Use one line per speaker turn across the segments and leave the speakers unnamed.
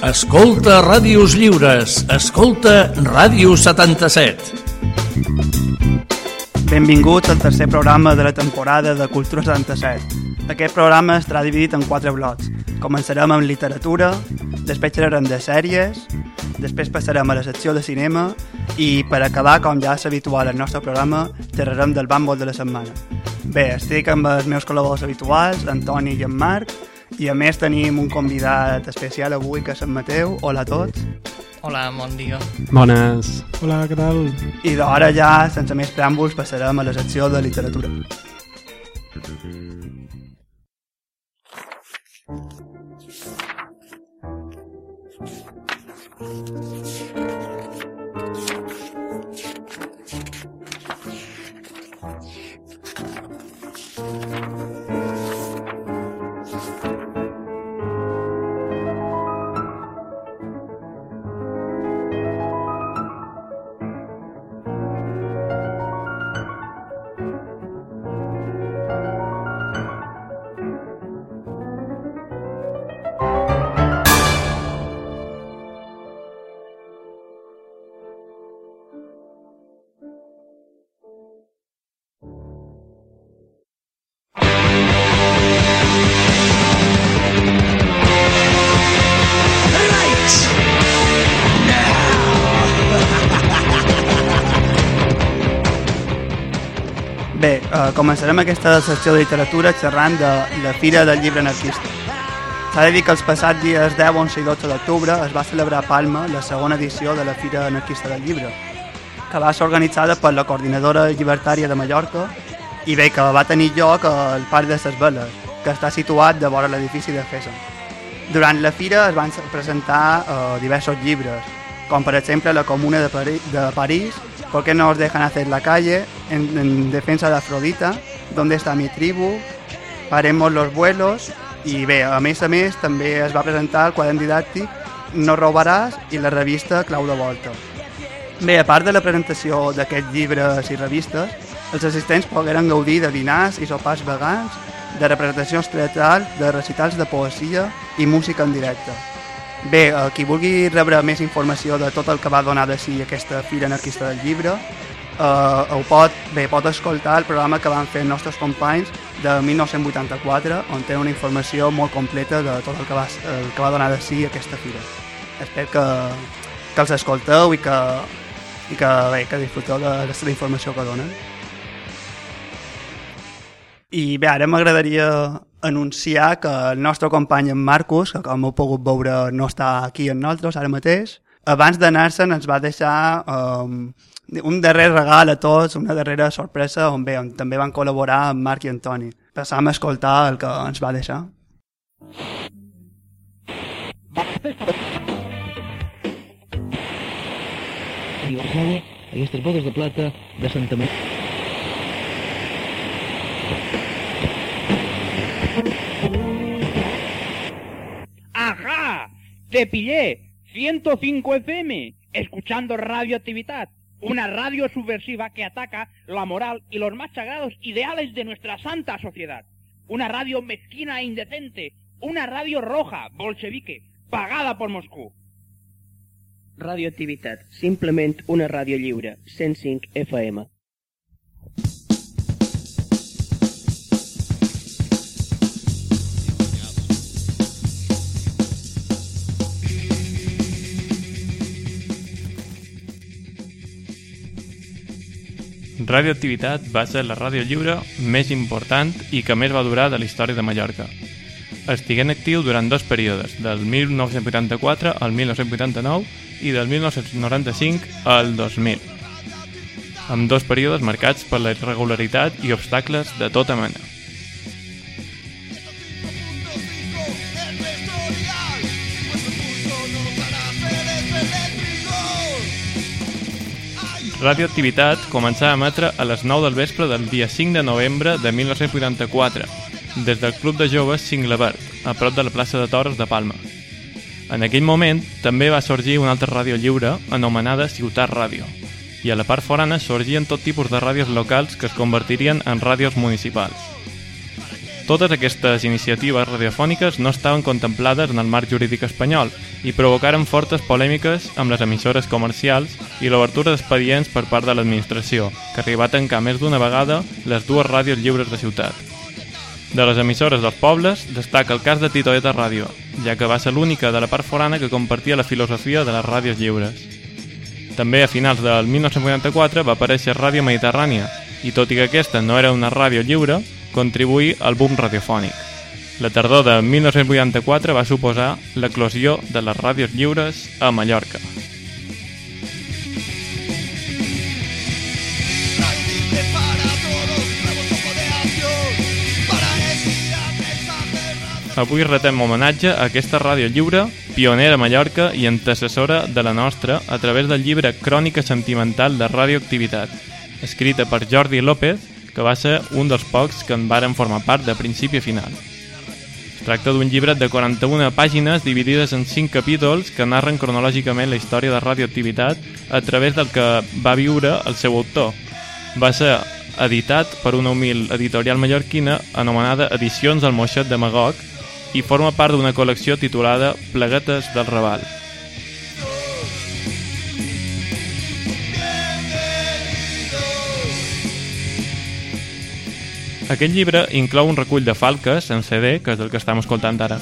Escolta Ràdios Lliures. Escolta Ràdio 77.
Benvinguts al tercer programa de la temporada de Cultura 77. Aquest programa estarà dividit en quatre blocs. Començarem amb literatura, després xerrarem de sèries, després passarem a la secció de cinema i per acabar, com ja és habitual al nostre programa, xerrarem del bàmbol de la setmana. Bé, estic amb els meus col·laboradors habituals, Antoni i en Marc, i a més tenim un convidat especial avui, que és en Mateu. Hola a tots.
Hola, bon dia.
Bones.
Hola, què tal?
I d'hora ja, sense més preàmbuls, passarem a la secció de literatura. Bé, eh, començarem aquesta secció de literatura xerrant de la Fira del Llibre Anarquista. S'ha de dir que els passats dies 10, 11 i 12 d'octubre es va celebrar a Palma la segona edició de la Fira Anarquista del Llibre, que va ser organitzada per la Coordinadora Llibertària de Mallorca i bé, que va tenir lloc al Parc de ses Veles, que està situat de vora l'edifici de Fesa. Durant la fira es van presentar eh, diversos llibres, com per exemple La Comuna de, Pari de París, ¿Por qué no os dejan hacer la calle? En, en defensa de Afrodita, ¿Dónde está mi tribu? Paremos los vuelos i bé, a més a més també es va presentar el quadern didàctic No robaràs i la revista Clau de Volta. Bé, a part de la presentació d'aquests llibres i revistes, els assistents pogueren gaudir de dinars i sopars vegans, de representacions teatrals, de recitals de poesia i música en directe. Bé, eh, qui vulgui rebre més informació de tot el que va donar de si aquesta Fira Anarquista del Llibre, eh, ho pot, bé, pot escoltar el programa que van fer els nostres companys de 1984, on té una informació molt completa de tot el que va, el que va donar de si aquesta fira. Espero que, que els escolteu i que, i que, bé, que disfruteu de, de la informació que donen. I bé, ara m'agradaria anunciar que el nostre company en Marcus, que com heu pogut veure no està aquí amb nosaltres ara mateix, abans d'anar-se'n ens va deixar um, un darrer regal a tots, una darrera sorpresa on bé, on també van col·laborar amb Marc i Antoni. Passam a escoltar el que ens va deixar.
aniversari aquestes bodes de plata de Santa Maria.
¡Te pillé! 105 FM, escuchando Radioactividad, una radio subversiva que ataca la moral y los más sagrados ideales de nuestra santa sociedad. Una radio mezquina e indecente, una radio roja, bolchevique, pagada por Moscú.
Radioactivitat, simplement una ràdio lliure, 105 FM.
Radioactivitat va ser la ràdio lliure més important i que més va durar de la història de Mallorca. Estiguent actiu durant dos períodes, del 1984 al 1989 i del 1995 al 2000, amb dos períodes marcats per la irregularitat i obstacles de tota mena. Radioactivitat començà a emetre a les 9 del vespre del dia 5 de novembre de 1984, des del Club de Joves Cinglebert, a prop de la plaça de Toros de Palma. En aquell moment també va sorgir una altra ràdio lliure anomenada Ciutat Ràdio, i a la part forana sorgien tot tipus de ràdios locals que es convertirien en ràdios municipals. Totes aquestes iniciatives radiofòniques no estaven contemplades en el marc jurídic espanyol i provocaren fortes polèmiques amb les emissores comercials i l'obertura d'expedients per part de l'administració, que arriba a tancar més d'una vegada les dues ràdios lliures de ciutat. De les emissores dels pobles destaca el cas de Titoeta Ràdio, ja que va ser l'única de la part forana que compartia la filosofia de les ràdios lliures. També a finals del 1984 va aparèixer Ràdio Mediterrània, i tot i que aquesta no era una ràdio lliure, contribuir al boom radiofònic. La tardor de 1984 va suposar l'eclosió de les ràdios lliures a Mallorca. Avui retem homenatge a aquesta ràdio lliure, pionera a Mallorca i antecessora de la nostra a través del llibre Crònica sentimental de radioactivitat, escrita per Jordi López que va ser un dels pocs que en varen formar part de principi a final. Es tracta d'un llibre de 41 pàgines dividides en 5 capítols que narren cronològicament la història de radioactivitat a través del que va viure el seu autor. Va ser editat per una humil editorial mallorquina anomenada Edicions del Moixet de Magog i forma part d'una col·lecció titulada Pleguetes del Raval. Aquest llibre inclou un recull de falques en CD, que és el que estem escoltant ara,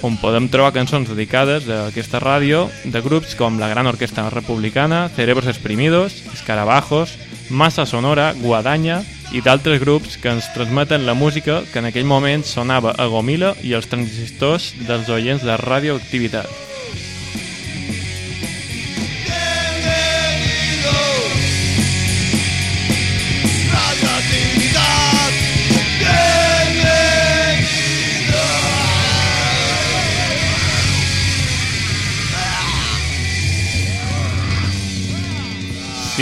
on podem trobar cançons dedicades a aquesta ràdio de grups com la Gran Orquestra Republicana, Cerebros Exprimidos, Escarabajos, Massa Sonora, Guadanya i d'altres grups que ens transmeten la música que en aquell moment sonava a Gomila i els transistors dels oients de radioactivitat.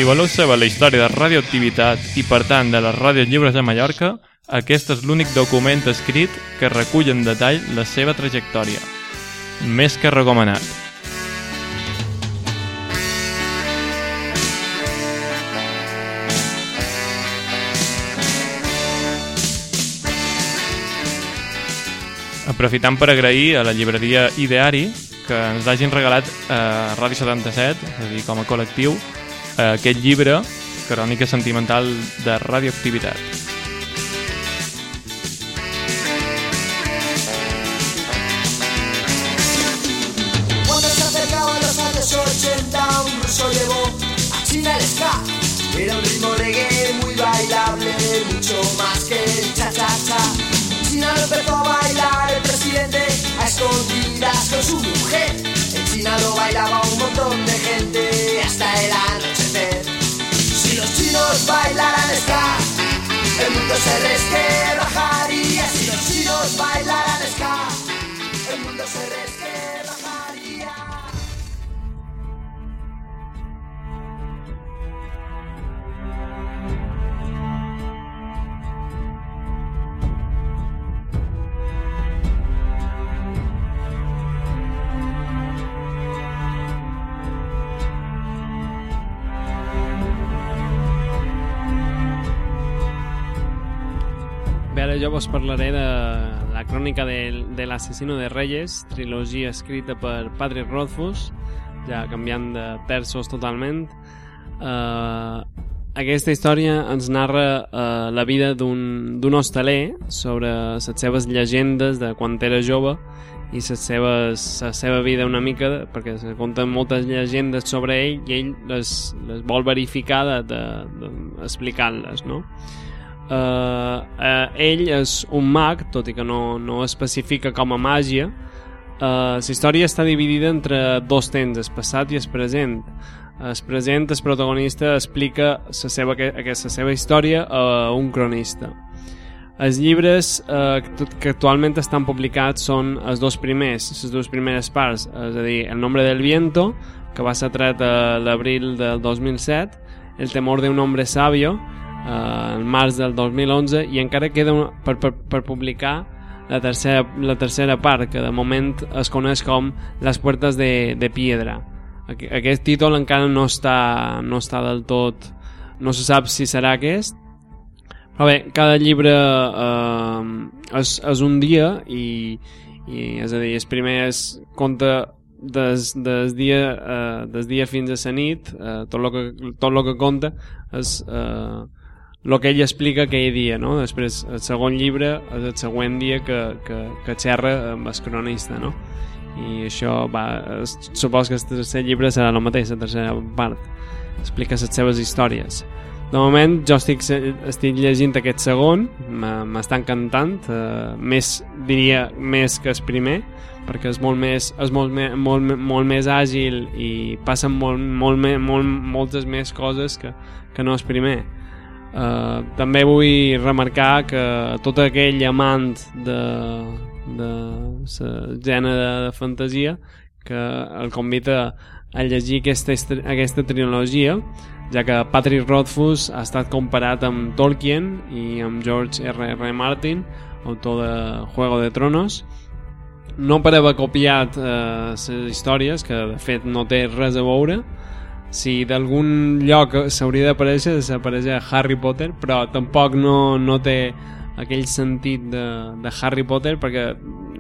Voleu saber la història de radioactivitat i, per tant, de les ràdios lliures de Mallorca, aquest és l'únic document escrit que recull en detall la seva trajectòria. Més que recomanat. Aprofitant per agrair a la llibreria Ideari que ens hagin regalat a Ràdio 77, és a dir, com a col·lectiu, aquest llibre, Crònica sentimental de radioactivitat.
Mundo se resquebrajaría. Si los chinos bailaran
jo vos parlaré de la crònica de, de l'assassino de Reyes, trilogia escrita per Patrick Rothfuss, ja canviant de terços totalment. Uh, aquesta història ens narra uh, la vida d'un hostaler sobre les seves llegendes de quan era jove i les seves, la seva vida una mica, perquè se conten moltes llegendes sobre ell i ell les, les vol verificar de, de, de, no? Uh, uh, ell és un mag, tot i que no, no especifica com a màgia. Uh, la història està dividida entre dos temps, el passat i el present. El present, el protagonista explica la seva, aquesta seva història a un cronista. Els llibres eh, que actualment estan publicats són els dos primers, les dues primeres parts, és a dir, El nombre del viento, que va ser tret a l'abril del 2007, El temor de un hombre sabio, eh, el març del 2011 i encara queda una, per, per, per publicar la tercera, la tercera part que de moment es coneix com Les puertes de, de piedra. Aqu aquest títol encara no està, no està del tot no se sap si serà aquest. Però bé, cada llibre eh, és, és un dia i, i és a dir, el primer és conta des, des, dia, eh, des dia fins a la nit eh, tot el que, tot lo que conta és eh, el que ell explica aquell dia no? després el segon llibre és el següent dia que, que, que xerra amb el cronista no? i això va, supos que el tercer llibre serà el mateix, la tercera part explica les seves històries de moment jo estic, estic llegint aquest segon m'està encantant eh, més, diria més que el primer perquè és molt més, és molt, me, molt, molt més àgil i passen molt, molt, molt, moltes més coses que, que no el primer Uh, també vull remarcar que tot aquell amant de, de la gènere de, fantasia que el convida a llegir aquesta, aquesta trilogia ja que Patrick Rothfuss ha estat comparat amb Tolkien i amb George R. R. Martin autor de Juego de Tronos no per haver copiat eh, les històries que de fet no té res a veure si d'algun lloc s'hauria d'aparèixer desapareix Harry Potter però tampoc no, no té aquell sentit de, de Harry Potter perquè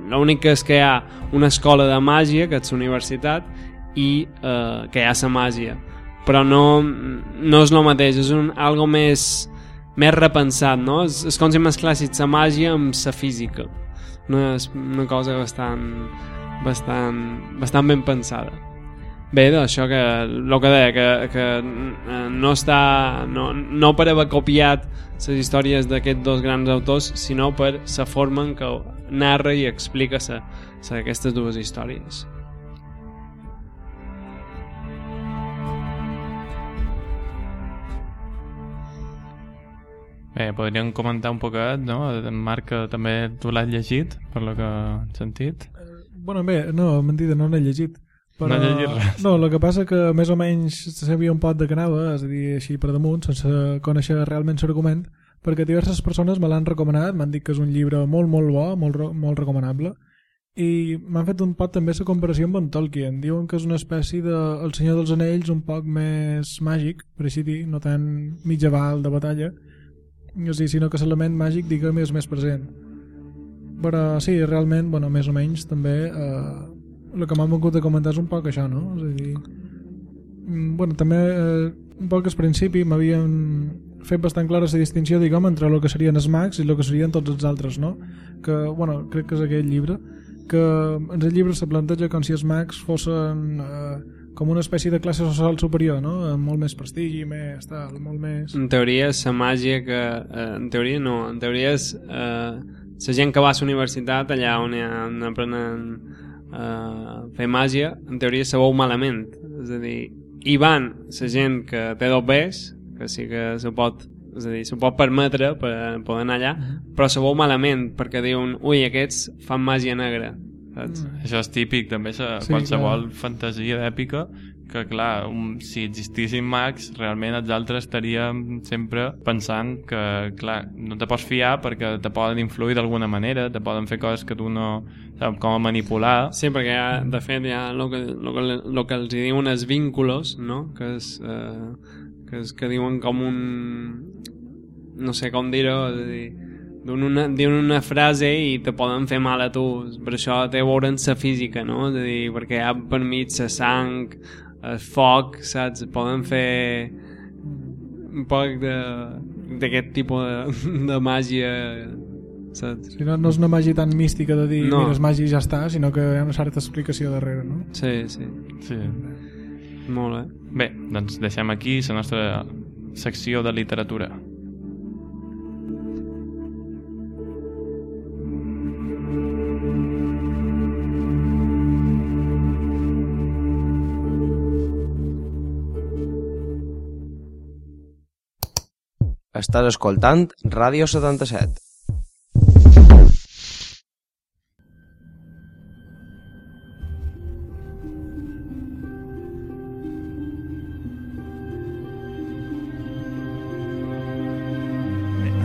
l'únic és que hi ha una escola de màgia que és universitat i eh, que hi ha la màgia. Però no, no és el mateix és un, algo més més repensat no? és, és com si mesclassis la màgia amb la física. No és una cosa bastant bastant, bastant ben pensada Bé, d'això que el que deia, que, que eh, no està no, no per haver copiat les històries d'aquests dos grans autors, sinó per la forma en què narra i explica sa, sa aquestes dues històries.
Bé, podríem comentar un poquet, no? Marc, que també tu l'has llegit, per lo que he sentit.
Bueno, bé, no, mentida, no l'he llegit. Però,
No llegir res.
No, el que passa que més o menys sabia un pot de que anava, és a dir, així per damunt, sense conèixer realment l'argument, perquè diverses persones me l'han recomanat, m'han dit que és un llibre molt, molt bo, molt, molt recomanable, i m'han fet un pot també la comparació amb en Tolkien. Diuen que és una espècie de El Senyor dels Anells un poc més màgic, per així dir, no tan mitjaval de batalla, és a dir, sinó que l'element màgic, diguem, és més present. Però sí, realment, bueno, més o menys també eh, el que m'han volgut a comentar és un poc això, no? És a dir, mm, bueno, també eh, un poc al principi m'havien fet bastant clara la distinció, diguem, entre el que serien els mags i el que serien tots els altres, no? Que, bueno, crec que és aquell llibre, que en el llibre se planteja com si els mags fossin eh, com una espècie de classe social superior, no? Amb molt més prestigi, més tal, molt més...
En teoria, la màgia que... Eh, en teoria no, en teoria és eh, la gent que va a la universitat allà on, hi ha, on aprenen eh, fer màgia, en teoria se veu malament. És a dir, hi van la gent que té dos bes, que sí que se pot és a dir, s'ho pot permetre per poder anar allà, però se veu malament perquè diuen, ui, aquests fan màgia negra saps?
Això és típic, també, sa,
Sí,
qualsevol
clar.
fantasia d'èpica, que clar, un, si existissin mags, realment els altres estaríem sempre pensant que, clar, no te pots fiar perquè te poden influir d'alguna manera, te poden fer coses que tu no saps com a manipular.
Sí, perquè ha, de fet ha el que, lo que, lo que els hi diuen els vínculos, no? Que és, eh, que, és, que diuen com un... no sé com dir-ho, és dir, diuen una, diuen una frase i te poden fer mal a tu, per això té a veure amb la física, no? És a dir, perquè hi ha per mig la sang, el foc, saps? Poden fer un poc de- d'aquest tipus de, de màgia, saps?
Si no, no és una màgia tan mística de dir,
No.
mira, és màgia i ja està, sinó que hi ha una certa explicació darrere, no?
Sí, sí,
Sí.
molt bé.
Bé, doncs deixem aquí la nostra secció de literatura.
Estàs escoltant Ràdio 77.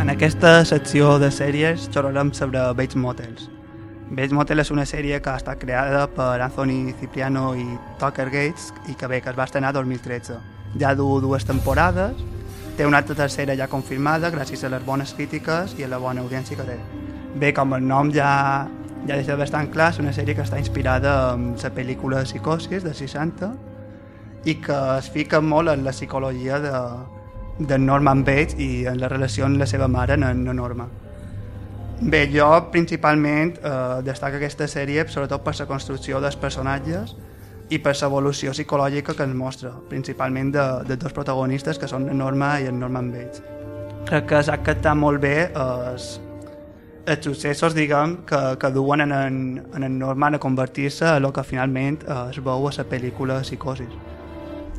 En aquesta secció de sèries xerrarem sobre Bates Motels. Bates Motel és una sèrie que ha estat creada per Anthony Cipriano i Tucker Gates i que bé, que es va estrenar el 2013. Ja du dues temporades té una altra tercera ja confirmada gràcies a les bones crítiques i a la bona audiència que té. Bé, com el nom ja, ja deixa bastant clar, és una sèrie que està inspirada en la pel·lícula de Psicosis de 60 i que es fica molt en la psicologia de, de Norman Bates i en la relació amb la seva mare, en, en Norma. Bé, jo principalment eh, destaco aquesta sèrie sobretot per la construcció dels personatges i per l'evolució psicològica que ens mostra, principalment de, de dos protagonistes que són Norma i en Norman Bates. Crec que s'ha captat molt bé els, els successos diguem, que, que duen en, en, en en Norman a convertir-se a el que finalment eh, es veu a la pel·lícula Psicosis.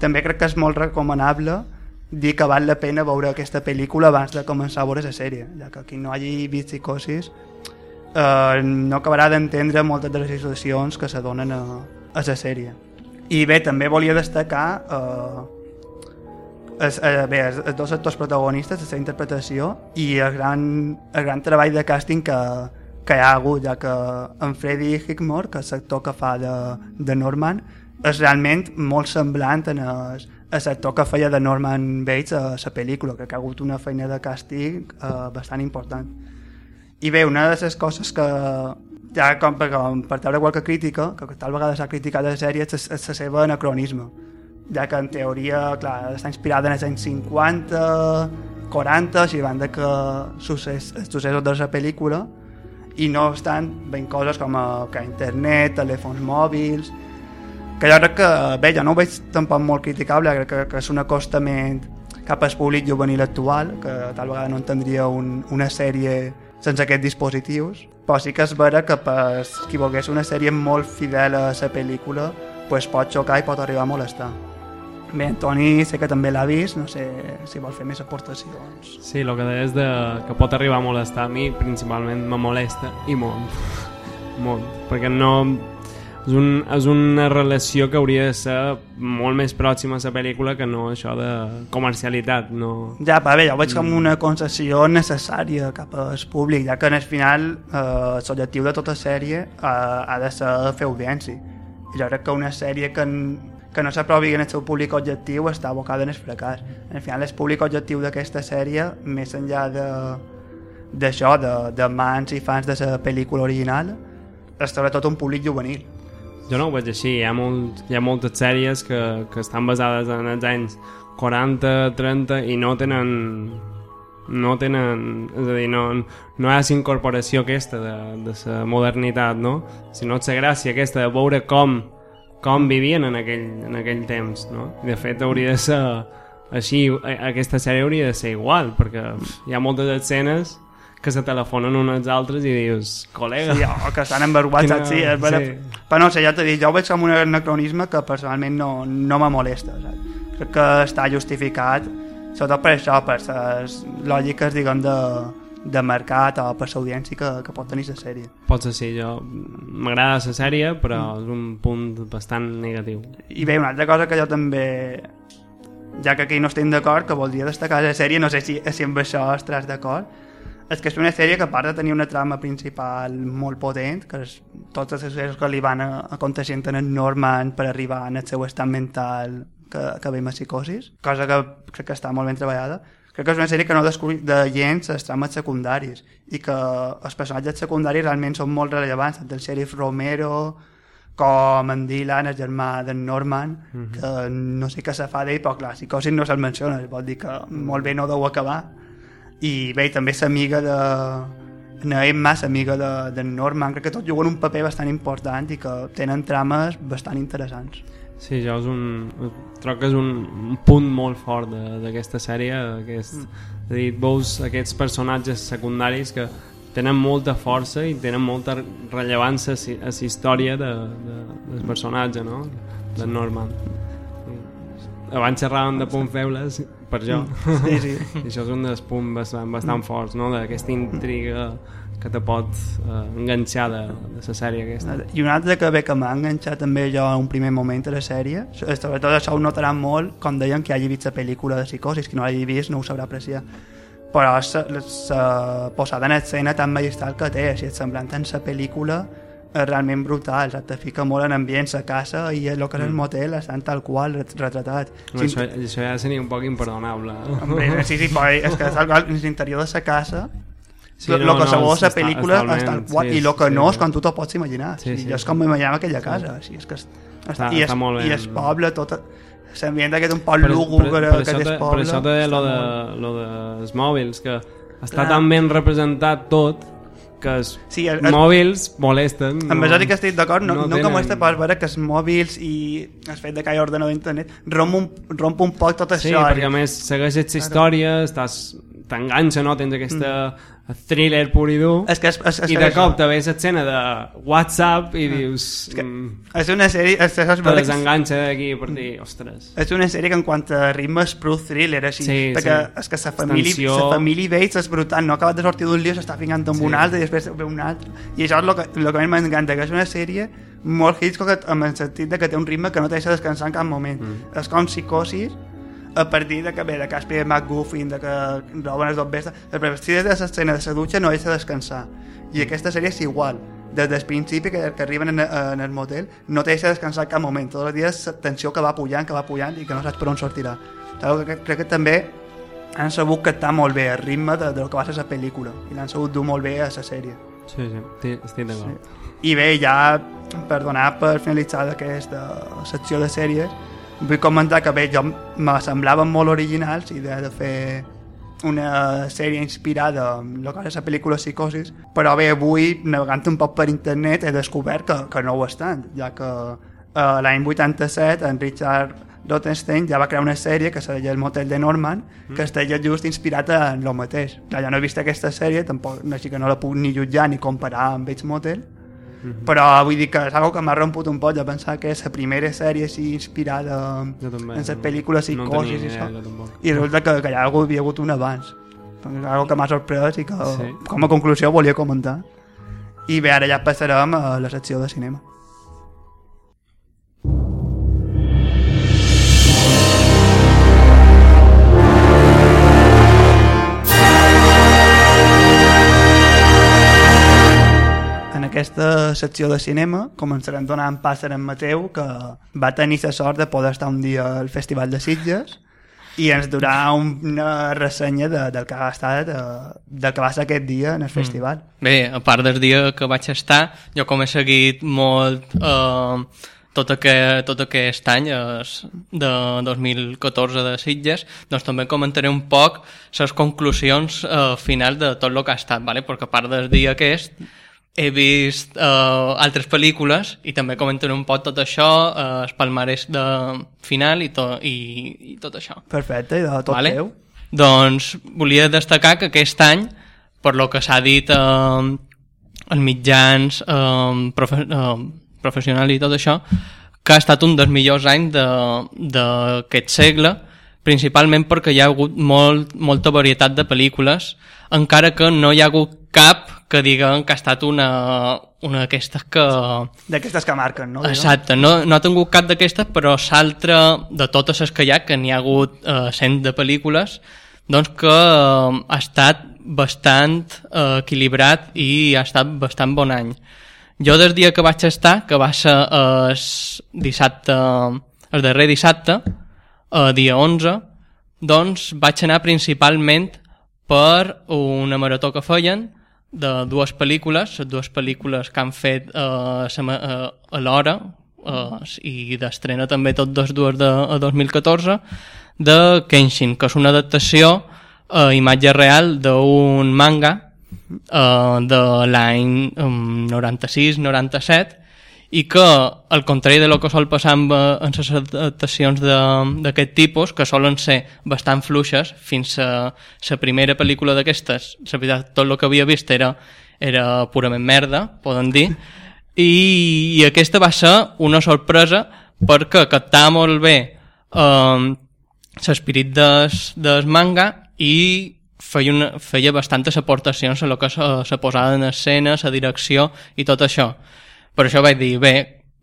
També crec que és molt recomanable dir que val la pena veure aquesta pel·lícula abans de començar a veure la sèrie, ja que qui no hagi vist Psicosis eh, no acabarà d'entendre moltes de les situacions que se donen a, a la sèrie. I bé, també volia destacar eh, es, eh, bé, els, els dos actors protagonistes, la seva interpretació i el gran, el gran treball de càsting que, que hi ha hagut, ja que en Freddie Hickmore, que és l'actor que fa de, de Norman, és realment molt semblant en el, l'actor que feia de Norman Bates a la pel·lícula, que ha hagut una feina de càsting eh, bastant important. I bé, una de les coses que ja com, com per treure qualque crítica, que tal vegada s'ha criticat la sèrie, és, el seu anacronisme. Ja que en teoria clar, està inspirada en els anys 50 40, així van de que succés, els de la pel·lícula i no obstant ven coses com a, que internet, telèfons mòbils que jo crec que, bé, jo no ho veig tampoc molt criticable, crec que, que és un acostament cap al públic juvenil actual, que tal vegada no entendria un, una sèrie sense aquests dispositius, però sí que és vera que per qui volgués una sèrie molt fidel a la pel·lícula pues pot xocar i pot arribar a molestar. Bé, Toni sé que també l'ha vist, no sé si vol fer més aportacions.
Sí, el que deies de, que pot arribar a molestar a mi, principalment me molesta i molt. molt, perquè no... És, un, és una relació que hauria de ser molt més pròxima a la pel·lícula que no això de comercialitat. No...
Ja, però bé, jo ho veig com una concessió necessària cap al públic, ja que en el final eh, l'objectiu de tota sèrie eh, ha de ser fer audiència. I jo crec que una sèrie que, que no s'aprovi en el seu públic objectiu està abocada en el fracàs. Al final el públic objectiu d'aquesta sèrie, més enllà de d'això, de, de mans i fans de la pel·lícula original, és sobretot un públic juvenil.
Jo no ho veig així, hi ha, molt, hi ha moltes sèries que, que estan basades en els anys 40, 30 i no tenen no tenen, és a dir, no, no hi ha incorporació aquesta de, de la modernitat, no? Sinó la gràcia aquesta de veure com com vivien en aquell, en aquell temps, no? De fet hauria de ser així, aquesta sèrie hauria de ser igual, perquè hi ha moltes escenes que se telefonen uns als altres i dius, col·lega...
Sí, o que estan embarbuats, Quina... sí, és vera... sí. Però no sé, ja t'he dit, jo ho veig com un anacronisme que personalment no, no me molesta, saps? Crec que està justificat, sobretot per això, per les lògiques, diguem, de, de mercat o per l'audiència que, que pot tenir la sèrie.
Pot ser, sí, jo m'agrada la sèrie, però mm. és un punt bastant negatiu.
I bé, una altra cosa que jo també ja que aquí no estem d'acord, que voldria destacar la sèrie, no sé si, si amb això estaràs d'acord, és que és una sèrie que a part de tenir una trama principal molt potent, que és tots els successos que li van aconteixent en Norman per arribar en el seu estat mental que, que veiem a psicosis, cosa que crec que està molt ben treballada, crec que és una sèrie que no descobri de gens els trames secundaris i que els personatges secundaris realment són molt rellevants, tant el xèrif Romero com en Dylan, el germà d'en Norman, mm -hmm. que no sé què se fa d'ell, però clar, psicosis no se'l menciona, vol dir que molt bé no deu acabar i bé, també l'amiga de una Emma, l'amiga de, de Norman, crec que tots juguen un paper bastant important i que tenen trames bastant interessants.
Sí, jo és un, trobo que és un, un punt molt fort d'aquesta sèrie, aquest, mm. és dir, veus aquests personatges secundaris que tenen molta força i tenen molta rellevància a la història de, de, del personatge, no? de Norman. Abans xerràvem de punt febles per jo.
Sí, sí.
I això és un dels punts bastant, bastant mm. forts, no? d'aquesta intriga que te pot uh, enganxar de, de la sèrie aquesta.
I un altre que bé que m'ha enganxat també jo a un primer moment de la sèrie, sobretot això ho notarà molt quan deien que hagi vist la pel·lícula de psicosis, que no l'hagi vist no ho sabrà apreciar però la posada en escena tan magistral que té, així semblant en la pel·lícula realment brutal, te fica molt en ambients a casa i el que és el motel estan tal qual ret- retratats.
Home, això, això ja seria un poc imperdonable.
Hombre, sí, sí, però és que tal qual, l'interior de sa casa
Sí,
lo,
no,
lo que
no,
se veu a la
està-
pel·lícula
està
és tal
almenys,
qual,
sí,
i el que
sí,
no
sí.
és quan tu te'l pots imaginar.
Sí,
Sí,
sí.
Jo és com m'imaginava aquella casa. Sí, és que és,
Està-
i, és,
està molt
I el poble, tot... L'ambient d'aquest un poc
Per,
lúgubre,
per, per,
aquest
això,
és
te, per
poble.
això té lo, de,
està
lo dels mòbils, que està
Clar.
tan ben representat tot que els
Sí, el- el-
mòbils molesten.
Amb això sí que estic d'acord, no, no, no que molesta pas veure que els mòbils i el fet de que hi ha ordenador d'internet romp un, romp un poc tot
Sí,
això.
perquè a més segueixes història, estàs t'enganxa, no? Tens aquesta thriller pur i dur.
És que és, és, és
i de cop te veus l'escena de WhatsApp i dius...
És que
mm,
és una sèrie... És, és,
te
és,
desenganxa d'aquí per dir, ostres...
és una sèrie que en quant a ritme és prou thriller, així,
Sí,
perquè
sí.
és que la família, la família Bates és brutal, no acabat de sortir d'un lío, s'està ficant amb
Sí.
un altre i després ve un altre. I això és el que, el que m'encanta, que és una sèrie molt Hitchcock amb el sentit de que té un ritme que no te deixa descansar en cap moment. Mm. És com psicosis a partir de que, bé, de Casper McGuffin, de que roben els dos bestes, però si des de l'escena de la dutxa no deixa descansar. I aquesta sèrie és igual. Des del principi que, que arriben en, en el motel no te deixa descansar cap moment. Tots els dies tensió que va pujant, que va pujant i que no saps per on sortirà. Crec, crec que també han sabut captar molt bé el ritme de, del que va ser la pel·lícula i l'han sabut dur molt bé a la sèrie.
Sí, sí, estic, estic d'acord.
I bé, ja per donar per finalitzar aquesta secció de sèries, vull comentar que bé, jo me semblaven molt originals i de, de fer una sèrie inspirada en el que és la pel·lícula Psicosis, però bé, avui, navegant un poc per internet, he descobert que, que no ho estan, ja que eh, l'any 87 en Richard Rottenstein ja va crear una sèrie que se deia El motel de Norman, que estaria just inspirat en lo mateix. Clar, jo no he vist aquesta sèrie, tampoc, així que no la puc ni jutjar ni comparar amb Bates Motel, però vull dir que és algo que m'ha romput un poc de pensar que és la primera sèrie així inspirada
també,
en les
no-
pel·lícules
no
psicosis
tenia
i això. I resulta que, que hi ha hagut, hi ha hagut un abans. És algo que m'ha sorprès i que
Sí.
com a conclusió volia comentar. I bé, ara ja passarem a la secció de cinema. Aquesta secció de cinema començarem donant pas a en Mateu, que va tenir la sort de poder estar un dia al Festival de Sitges i ens durà una ressenya de, del que ha estat, de, del que va ser aquest dia en el festival.
Bé, a part del dia que vaig estar, jo com he seguit molt eh, tot, aquest, tot aquest any es, de 2014 de Sitges, doncs també comentaré un poc les conclusions eh, finals de tot el que ha estat, vale? perquè a part del dia aquest he vist eh, altres pel·lícules i també comentaré un poc tot això, eh, els palmarès de final i, to, i, i tot això.
Perfecte, i de tot
Vale?
teu.
Doncs volia destacar que aquest any, per lo que s'ha dit eh, en mitjans eh, profe eh, professionals i tot això, que ha estat un dels millors anys de- d'aquest segle, principalment perquè hi ha hagut molt, molta varietat de pel·lícules, encara que no hi ha hagut cap que diguen que ha estat una, una d'aquestes que...
D'aquestes que marquen, no?
Exacte, no, no ha tingut cap d'aquestes, però l'altra, de totes les que hi ha, que n'hi ha hagut eh, cent de pel·lícules, doncs que eh, ha estat bastant eh, equilibrat i ha estat bastant bon any. Jo des dia que vaig estar, que va ser el dissabte, el darrer dissabte, eh, dia 11, doncs vaig anar principalment per una marató que feien de dues pel·lícules, les dues pel·lícules que han fet eh, sema- eh, a l'hora eh, i d'estrena també tot dos dues de a 2014 de Kenshin, que és una adaptació a imatge real d'un manga eh, de l'any um, 96-97 i que, al contrari de lo que sol passar amb, eh, en les adaptacions d'aquest tipus, que solen ser bastant fluixes, fins a la primera pel·lícula d'aquestes, la veritat, tot el que havia vist era, era purament merda, poden dir, i, i aquesta va ser una sorpresa perquè captava molt bé eh, l'esperit des, des manga i feia, una, feia bastantes aportacions a lo que és la posada en escena, la direcció i tot això. Per això vaig dir, bé,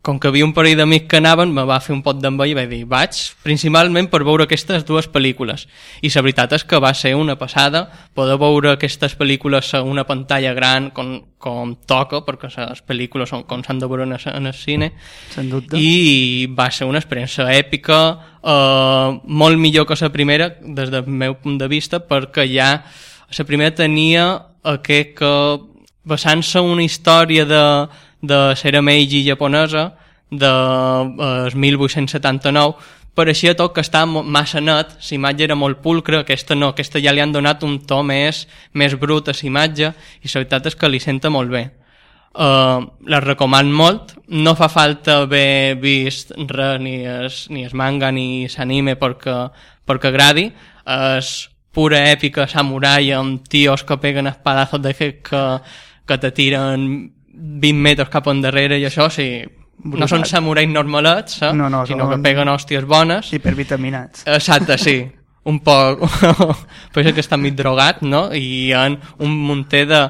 com que havia un parell d'amics que anaven, me va fer un pot d'envei i vaig dir, vaig principalment per veure aquestes dues pel·lícules. I la veritat és que va ser una passada poder veure aquestes pel·lícules a una pantalla gran com, com toca, perquè les pel·lícules són com s'han de veure en el, en el cine.
Sens dubte.
I va ser una experiència èpica, eh, molt millor que la primera, des del meu punt de vista, perquè ja la primera tenia aquest que, basant-se una història de, de Sera Meiji japonesa de eh, 1879 pareixia tot que mo- massa net, la imatge era molt pulcra, aquesta no, aquesta ja li han donat un to més, més brut a la imatge i la veritat és que li senta molt bé. Uh, la recoman molt, no fa falta haver vist res, ni es, ni es manga ni s'anime perquè, perquè agradi, és pura èpica samurai amb tios que peguen espadazos de que, que te tiren 20 metres cap endarrere i això, sí, no són samurais normalets, eh?
No, no,
sinó
són-
que peguen hòsties bones.
Hipervitaminats.
Exacte, sí. Un poc... Potser que està mig drogat, no? I hi ha un munter de,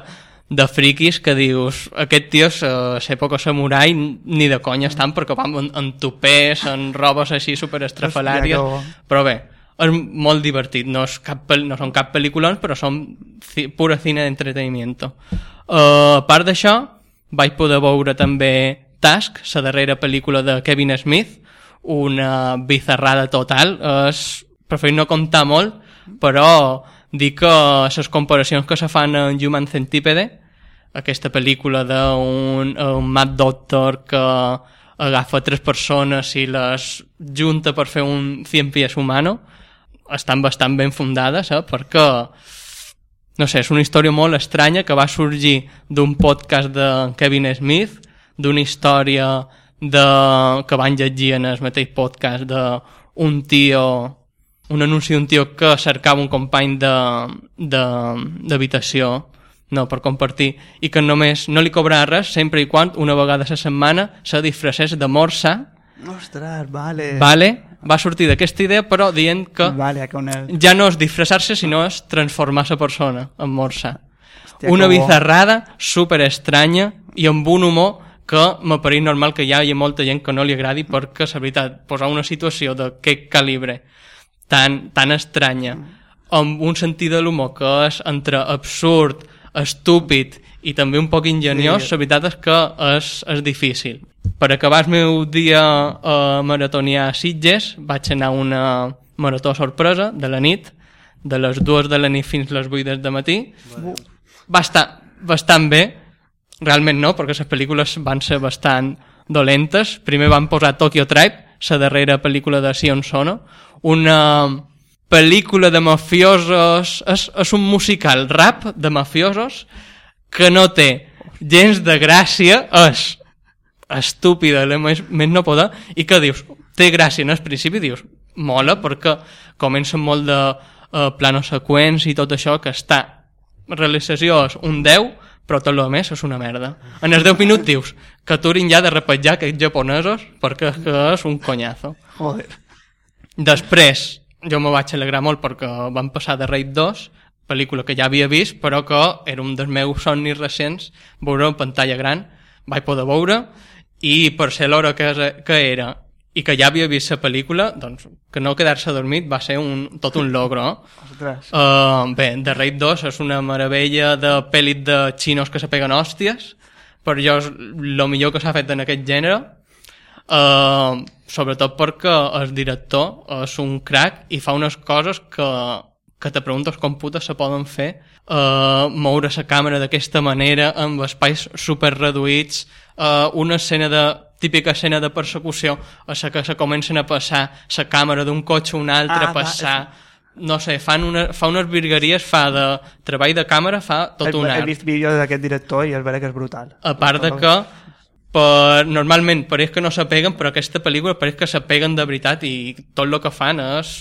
de friquis que dius aquest tios a l'època samurai ni de conya estan perquè van en, en tupers, en robes així superestrafalàries,
Hòstia,
però bé, és molt divertit, no, és cap, no són cap pel·lículons, però són ci, pura cine d'entretenimiento. Uh, a part d'això, vaig poder veure també Task, la darrera pel·lícula de Kevin Smith, una bizarrada total, és, preferim no contar molt, però dir que les comparacions que se fan en Human Centipede, aquesta pel·lícula d'un un Mad Doctor que agafa tres persones i les junta per fer un 100 pies humano, estan bastant ben fundades, eh? perquè no sé, és una història molt estranya que va sorgir d'un podcast de Kevin Smith, d'una història de... que van llegir en el mateix podcast d'un tio un anunci d'un tio que cercava un company de- de- d'habitació no, per compartir i que només no li cobrava res sempre i quan una vegada a la setmana se disfressés de morsa
Ostres, vale.
vale? Va sortir d'aquesta idea però dient que
Vale, que una...
ja no és disfressar-se sinó és transformar la persona en morsa
Hòstia,
una
bo.
bizarrada super estranya i amb un humor que m'apareix normal que hi hagi molta gent que no li agradi perquè la veritat, posar una situació d'aquest calibre tan, tan estranya amb un sentit de l'humor que és entre absurd, estúpid i també un poc ingeniós,
Sí.
la veritat és que és, és difícil. Per acabar el meu dia a maratonià a Sitges, vaig anar a una marató sorpresa de la nit, de les dues de la nit fins les 8 del matí. Va estar bastant bé, realment no, perquè les pel·lícules van ser bastant dolentes. Primer van posar Tokyo Tribe, la darrera pel·lícula de Sion Sono, una pel·lícula de mafiosos, és, és un musical rap de mafiosos que no té gens de gràcia, és estúpida, la més, més no poder, i que dius, té gràcia en el principi, dius, mola, perquè comencen molt de uh, planos seqüents i tot això que està realització és un 10 però tot el més és una merda. En els 10 minuts dius que aturin ja de repetjar aquests japonesos perquè és un conyazo.
Joder.
Després, jo me vaig alegrar molt perquè van passar de Raid 2, pel·lícula que ja havia vist, però que era un dels meus somnis recents, veure en pantalla gran, vaig poder veure, i per ser l'hora que, que era i que ja havia vist la pel·lícula, doncs que no quedar-se dormit va ser un, tot un logro.
Ostres.
Uh, bé, The Raid 2 és una meravella de pel·lit de xinos que se peguen hòsties, per jo és el millor que s'ha fet en aquest gènere, uh, sobretot perquè el director és un crack i fa unes coses que, que te preguntes com putes se poden fer uh, moure la càmera d'aquesta manera amb espais super reduïts uh, una escena de típica escena de persecució a la que se comencen a passar la càmera d'un cotxe a un altre,
Ah,
a
va,
passar no sé, fan una, fa unes virgueries fa de treball de càmera fa tot
he,
un
he
art
vist vídeos d'aquest director i és vera que és brutal.
a part de que per, normalment pareix que no s'apeguen però aquesta pel·lícula pareix que s'apeguen de veritat i tot el que fan és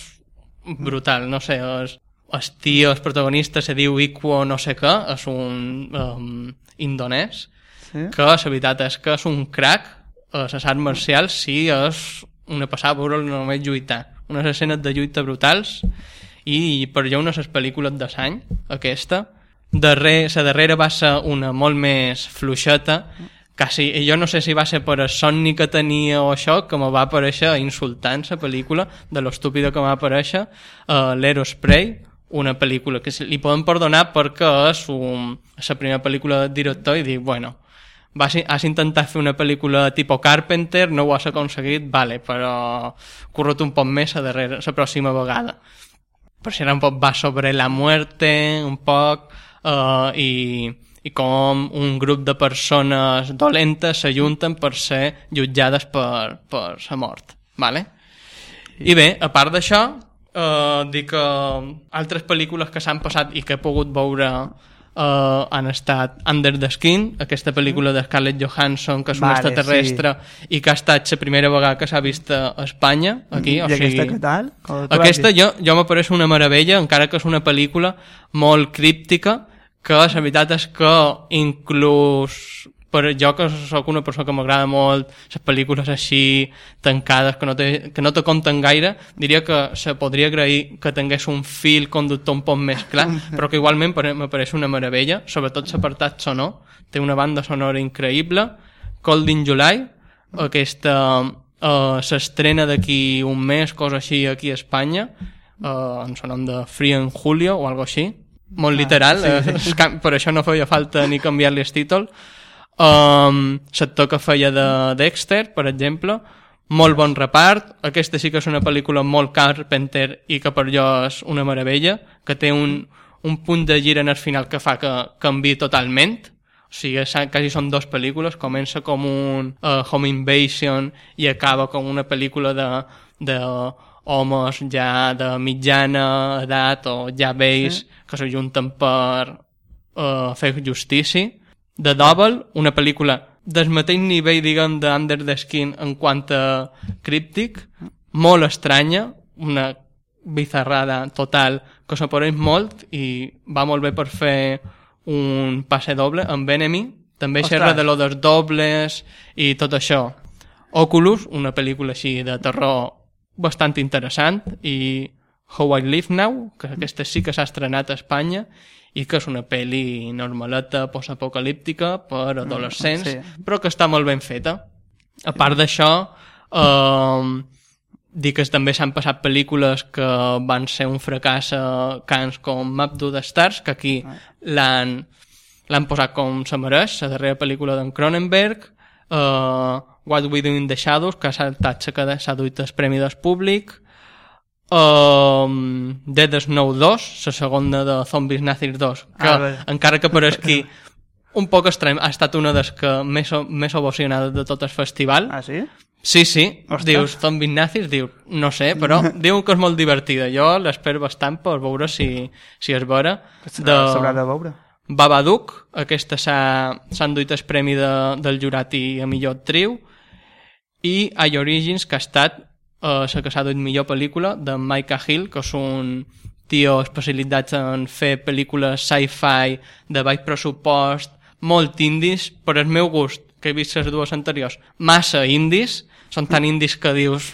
brutal, no sé és, el tio, el protagonista se diu Iquo no sé què, és un um, indonès
Sí?
que la veritat és que és un crack a les arts marcials sí és una passada veure'l només lluitar. Unes escenes de lluita brutals i per de les pel·lícules de l'any aquesta. Darrer, la darrera va ser una molt més fluixeta. Quasi, jo no sé si va ser per el somni que tenia o això, que me va aparèixer insultant la pel·lícula, de l'estúpida que va aparèixer, uh, l'Aerospray, una pel·lícula que li poden perdonar perquè és un, la primera pel·lícula del director i dic, bueno, vas, has intentat fer una pel·lícula tipus Carpenter, no ho has aconseguit, vale, però corre't un poc més a darrere, la pròxima vegada. Per si era un poc va sobre la muerte, un poc, uh, i, i com un grup de persones dolentes s'ajunten per ser jutjades per, per la mort. Vale? I bé, a part d'això, eh, dir que altres pel·lícules que s'han passat i que he pogut veure eh, han estat Under the Skin, aquesta pel·lícula de Scarlett Johansson que és
Vale,
un extraterrestre i que ha estat la primera vegada que s'ha vist a Espanya aquí,
I
o sigui,
aquesta què tal?
Aquesta jo, jo m'apareix una meravella encara que és una pel·lícula molt críptica que la veritat és que inclús per jo que sóc una persona que m'agrada molt les pel·lícules així tancades que no te, que no te compten gaire diria que se podria agrair que tingués un fil conductor un poc més clar però que igualment per- m'apareix una meravella sobretot l'apartat sonor. Té una banda sonora increïble. Cold in July aquesta uh, s'estrena d'aquí un mes cosa així aquí a Espanya uh, en son nom de Free en Julio o algo així. Molt literal,
sí,
eh, es cam- per això no feia falta ni canviar-li el títol Um, sector que feia de Dexter, per exemple, molt bon repart, aquesta sí que és una pel·lícula molt Carpenter i que per jo és una meravella, que té un, un punt de gir en el final que fa que canvi totalment, o sigui, quasi són dues pel·lícules, comença com un uh, Home Invasion i acaba com una pel·lícula de, de homes ja de mitjana edat o ja vells
Sí.
que s'ajunten per uh, fer justícia The Double, una pel·lícula del mateix nivell, diguem, de Under the Skin en quant a críptic, molt estranya, una bizarrada total que s'apareix molt i va molt bé per fer un passe doble amb Enemy, també
Ostres.
xerra de lo dels dobles i tot això. Oculus, una pel·lícula així de terror bastant interessant i How I Live Now, que aquesta sí que s'ha estrenat a Espanya i que és una pel·li normaleta postapocalíptica per adolescents,
sí.
però que està molt ben feta. A part d'això, eh, dir que també s'han passat pel·lícules que van ser un fracàs a cants com Map to the Stars, que aquí l'han l'han posat com se mereix, la darrera pel·lícula d'en Cronenberg, uh, What We Do in the Shadows, que s'ha duit el premi del públic, um, Dead Snow 2, la segona de Zombies Nazis 2, que
Ah,
encara que per aquí un poc estrany, ha estat una de les que més, més ovacionades de tot el festival.
Ah, sí?
Sí, sí,
Ostres.
dius Zombies Nazis, diu, no sé, però diu que és molt divertida. Jo l'espero bastant per veure si, si és vera.
S'haurà s'haurà de veure.
Babadook, aquesta s'ha enduit el premi de, del jurat i a millor actriu, i I Origins, que ha estat eh, la que s'ha duit millor pel·lícula, de Micah Hill, que és un tio especialitzat en fer pel·lícules sci-fi de baix pressupost, molt indis, per el meu gust, que he vist les dues anteriors, massa indis, són tan indis que dius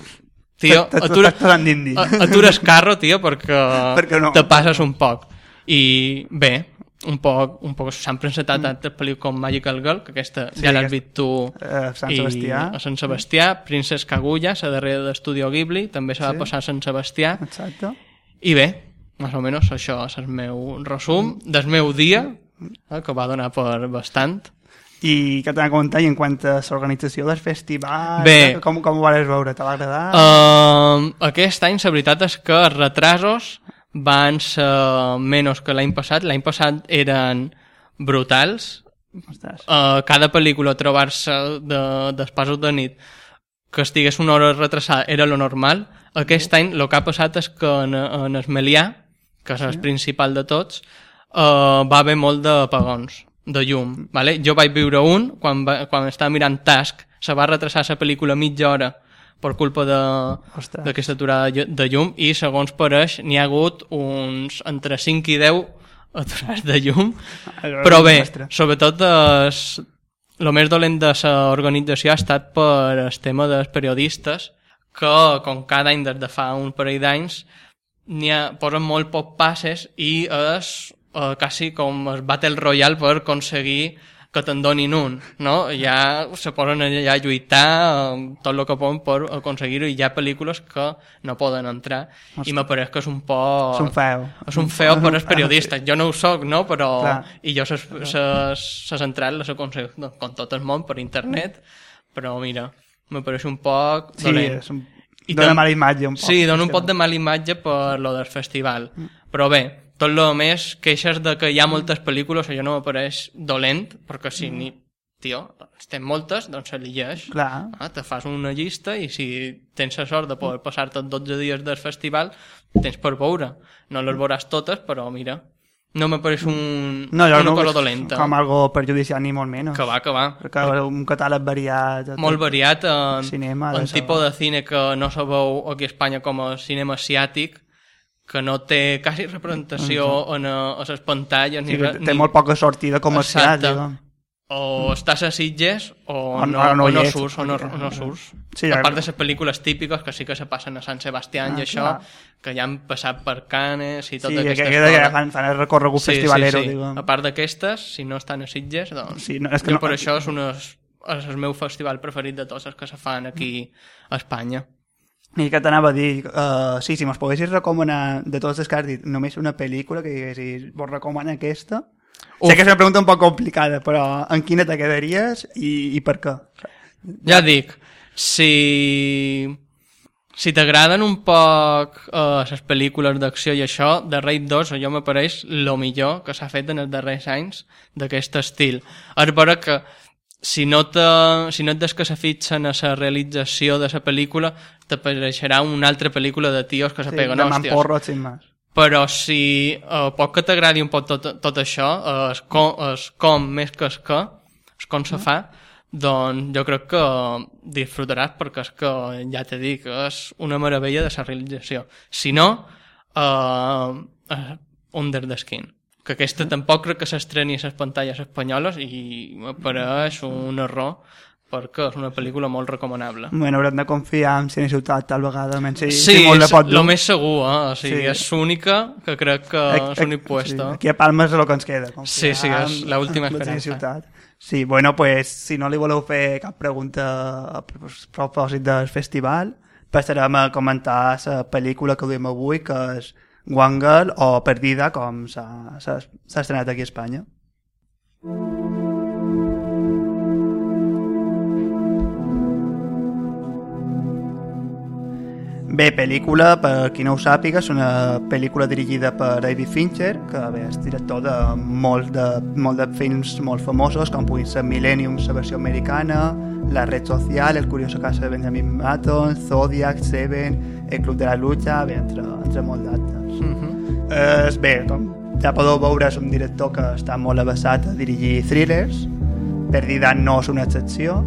tio,
T'estàs
atura,
parlant d'indi.
a- atures carro, tio, perquè,
Perquè no.
te passes un poc. I bé, un poc, un poc s'han presentat mm. altres pel·lícules com Magical Girl, que aquesta
Sí,
ja l'has vist tu
eh, Sant
i
Sebastià.
a Sant Sebastià, Princess Kaguya, la darrera d'Estudio Ghibli, també s'ha
Sí.
de passar a Sant Sebastià.
Exacte.
I bé, més o menys això és el meu resum del meu dia, eh, que va donar per bastant.
I què t'ha comentar i en quant a l'organització del festival?
Bé.
Com, com ho vas veure? Te va agradar?
Uh, aquest any la veritat és que els retrasos van ser menys que l'any passat. L'any passat eren brutals.
Ostres.
Uh, cada pel·lícula trobar-se de, d'espasos de nit que estigués una hora retrasada era lo normal. Aquest any el que ha passat és que en, en el Melià, que és el principal de tots, uh, va haver molt d'apagons de llum. Vale? Jo vaig viure un, quan, va, quan estava mirant Task, se va retrasar la pel·lícula mitja hora per culpa d'aquesta aturada de llum. I segons pareix n'hi ha hagut uns entre 5 i 10 aturats de llum.
Allò
però bé, sobretot es, el més dolent de l'organització ha estat per el tema dels periodistes que com cada any des de fa un parell d'anys n'hi ha, posen molt poc passes i és eh, quasi com el Battle Royale per aconseguir que te'n donin un, no? Ja se posen allà a lluitar eh, tot el que poden per aconseguir-ho i hi ha pel·lícules que no poden entrar i me pareix que és un poc...
És un feo.
És un feo per als periodistes. Jo no ho soc, no? Però...
Clar.
I jo ses, ses, ses entrades les aconsegueixo, no, com tot el món, per internet, però mira, me pareix un poc
Sí,
dolent.
és un...
I
dona mala imatge un poc.
Sí, dona un poc de mala imatge per lo del festival. Però bé, tot lo més, queixes de que hi ha moltes pel·lícules, això no m'apareix dolent, perquè si ni... Tio, doncs tens moltes, doncs se llegeix.
Clar.
Ah, te fas una llista i si tens la sort de poder passar-te 12 dies del festival, tens per veure. No les veuràs totes, però mira, no m'apareix un,
No,
una
no
cosa dolenta.
com algo perjudicial ni molt menys.
Que va, que va.
Perquè un catàleg variat.
Molt variat en,
Cinema, ha de
en tipus de cine que no se veu aquí a Espanya com a cinema asiàtic, que no té quasi representació en, a, les pantalles.
Sí,
ni,
que
re-
té
ni...
molt poca sortida comercial,
Exacte.
diguem.
O estàs a Sitges o,
O
no,
no- no
o no surts, o no, o no surts.
Sí,
a part de les pel·lícules típiques que sí que se passen a Sant Sebastián
Ah,
i això,
clar.
que ja han passat per Canes i
Sí,
totes
que,
aquestes
que, que
coses.
fan, fan el recorregut festivalero,
sí, sí.
diguem.
A part d'aquestes, si no estan a Sitges, doncs
Sí, no, és que
jo
no-
per això és, una, és el meu festival preferit de tots els que se fan aquí a Espanya.
I que t'anava a dir, uh, sí, si mos poguessis recomanar de tots els que has dit, només una pel·lícula que diguessis, vos recomana aquesta?
Uf.
Sé que és una pregunta un poc complicada, però en quina te quedaries i, i per què?
Ja dic, si, si t'agraden un poc eh, les pel·lícules d'acció i això, The Raid 2 a jo m'apareix el millor que s'ha fet en els darrers anys d'aquest estil. És vera que si no, te, si no et des que se fixen a la realització de la pel·lícula, t'apareixerà una altra pel·lícula de tios que se
Sí,
peguen hòsties.
mamporros, sin més.
Però si eh, pot que t'agradi un poc tot, tot això, eh, es, com, es com més que es que, es com se fa, doncs jo crec que disfrutaràs perquè és que, ja t'he dit, que és una meravella de la realització. Si no, eh, eh, Under the Skin que aquesta tampoc crec que s'estreni a les pantalles espanyoles i me pareix un error perquè és una pel·lícula molt recomanable.
Bueno, haurem de confiar en Cine Ciutat tal vegada, menys si,
Sí,
si molt le pot
és
dur.
el més segur, eh? o sigui,
Sí.
és l'única que crec que és un
ac-
impuesto.
Sí, aquí a Palma és el que ens queda.
Sí, sí, és l'última
la
esperança.
Ciutat. Sí, bueno, pues, si no li voleu fer cap pregunta a propòsit del festival, passarem a comentar la pel·lícula que duim avui, que és Girl o Perdida, com s'ha estrenat aquí a Espanya. Bé, pel·lícula, per qui no ho sàpiga, és una pel·lícula dirigida per David Fincher, que bé, és director de molt de, molt de films molt famosos, com puguin ser Millennium, la versió americana, La red social, El curioso caso de Benjamin Button, Zodiac, Seven, El club de la lucha, bé, entre, entre molt d'altres.
Mm -hmm.
És bé, com ja podeu veure, és un director que està molt avasat a dirigir thrillers. Perdida no és una excepció.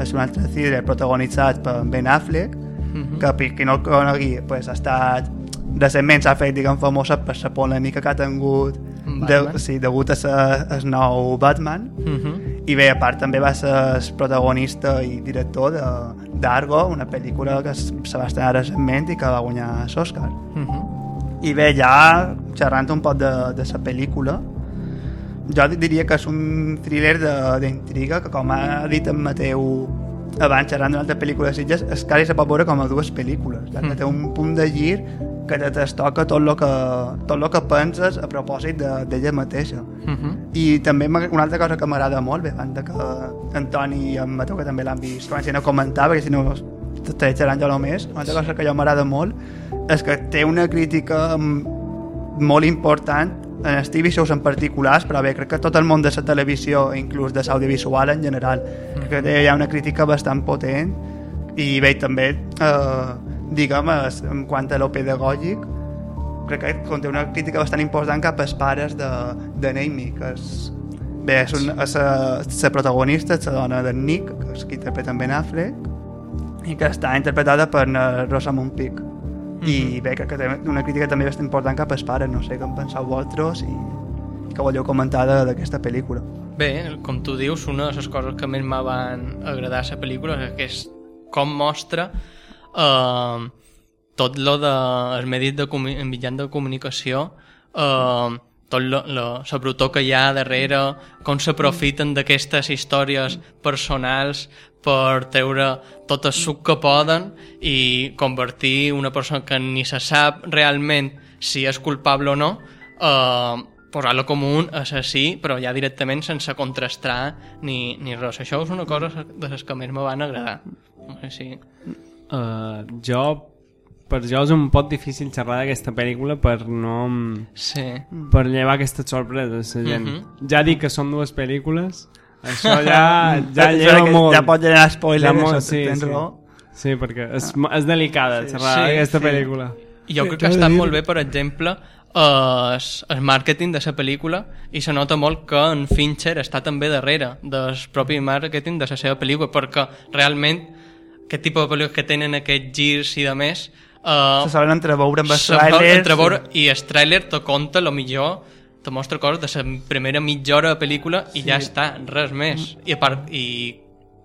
És un altre thriller protagonitzat per Ben Affleck,
Mhm.
que per qui no el conegui pues, ha estat recentment s'ha fet diguem, famosa per la polèmica que ha tingut
Batman.
de, sí, degut a el nou Batman
Mhm.
i bé, a part també va ser el protagonista i director de- d'Argo, una pel·lícula que se va estrenar recentment i que va guanyar l'Oscar.
Mhm.
I bé, ja xerrant un poc de, de la pel·lícula, jo diria que és un thriller de- d'intriga que, com ha dit en Mateu abans xerrant d'una altra pel·lícula de Sitges, es quasi se pot veure com a dues pel·lícules, ja que
Mm.
té un punt de gir que te toca tot el que, tot lo que penses a propòsit de- d'ella mateixa.
Mhm.
I també una altra cosa que m'agrada molt, bé, abans de que en Toni i en Mateu, que també l'han vist, comencin a comentar, perquè si no estaré xerrant jo només, una altra cosa que jo m'agrada molt és que té una crítica mm, molt important en els TV shows en particulars, però bé, crec que tot el món de la televisió, inclús de l'audiovisual en general, crec que té ja una crítica bastant potent i bé, també eh, diguem, en quant a lo pedagògic crec que conté una crítica bastant important cap als pares de, de Naomi, que és bé, és, un, és la, la protagonista, és la dona d'en Nick, que és qui interpreta en Ben Affleck, i que està interpretada per eh, Rosamund Pike. I bé, crec que té una crítica també bastant important cap als pares, no sé què en penseu vosaltres i, i què voleu comentar d'aquesta pel·lícula.
Bé, com tu dius, una de les coses que més me van agradar a la pel·lícula és que és com mostra eh, tot lo de els medis de mitjans de comunicació eh, tot la, la, brutor que hi ha darrere, com s'aprofiten d'aquestes històries personals per treure tot el suc que poden i convertir una persona que ni se sap realment si és culpable o no eh, posar-lo com un assassí però ja directament sense contrastar ni, ni res. Això és una cosa de les que més me van agradar. No sé si...
Uh, jo per jo és un pot difícil xerrar d'aquesta pel·lícula per no...
Sí.
per llevar aquestes sorpreses a la gent.
Mm -hmm.
Ja dic que són dues pel·lícules, això ja, ja lleva molt.
ja pot generar spoilers,
Ja molt,
això
sí,
tens
sí.
raó.
Sí, perquè és, és delicada xerrar
Sí,
d'aquesta
sí.
pel·lícula.
I jo
Sí,
crec que està
dir-
molt bé, per exemple, el, el màrqueting de la pel·lícula i se nota molt que en Fincher està també darrere del propi màrqueting de la seva pel·lícula perquè realment aquest tipus de pel·lícules que tenen aquests girs i de més uh,
Se solen entreveure amb els trailers.
entreveure i el tràiler te conta lo millor te mostra coses de la primera mitja hora de pel·lícula i ja està, res més i a part i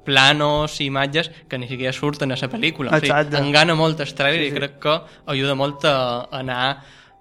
planos i imatges que ni siquiera surten a la pel·lícula o sigui, engana molt el tràiler
Sí,
i
sí.
crec que ajuda molt a anar a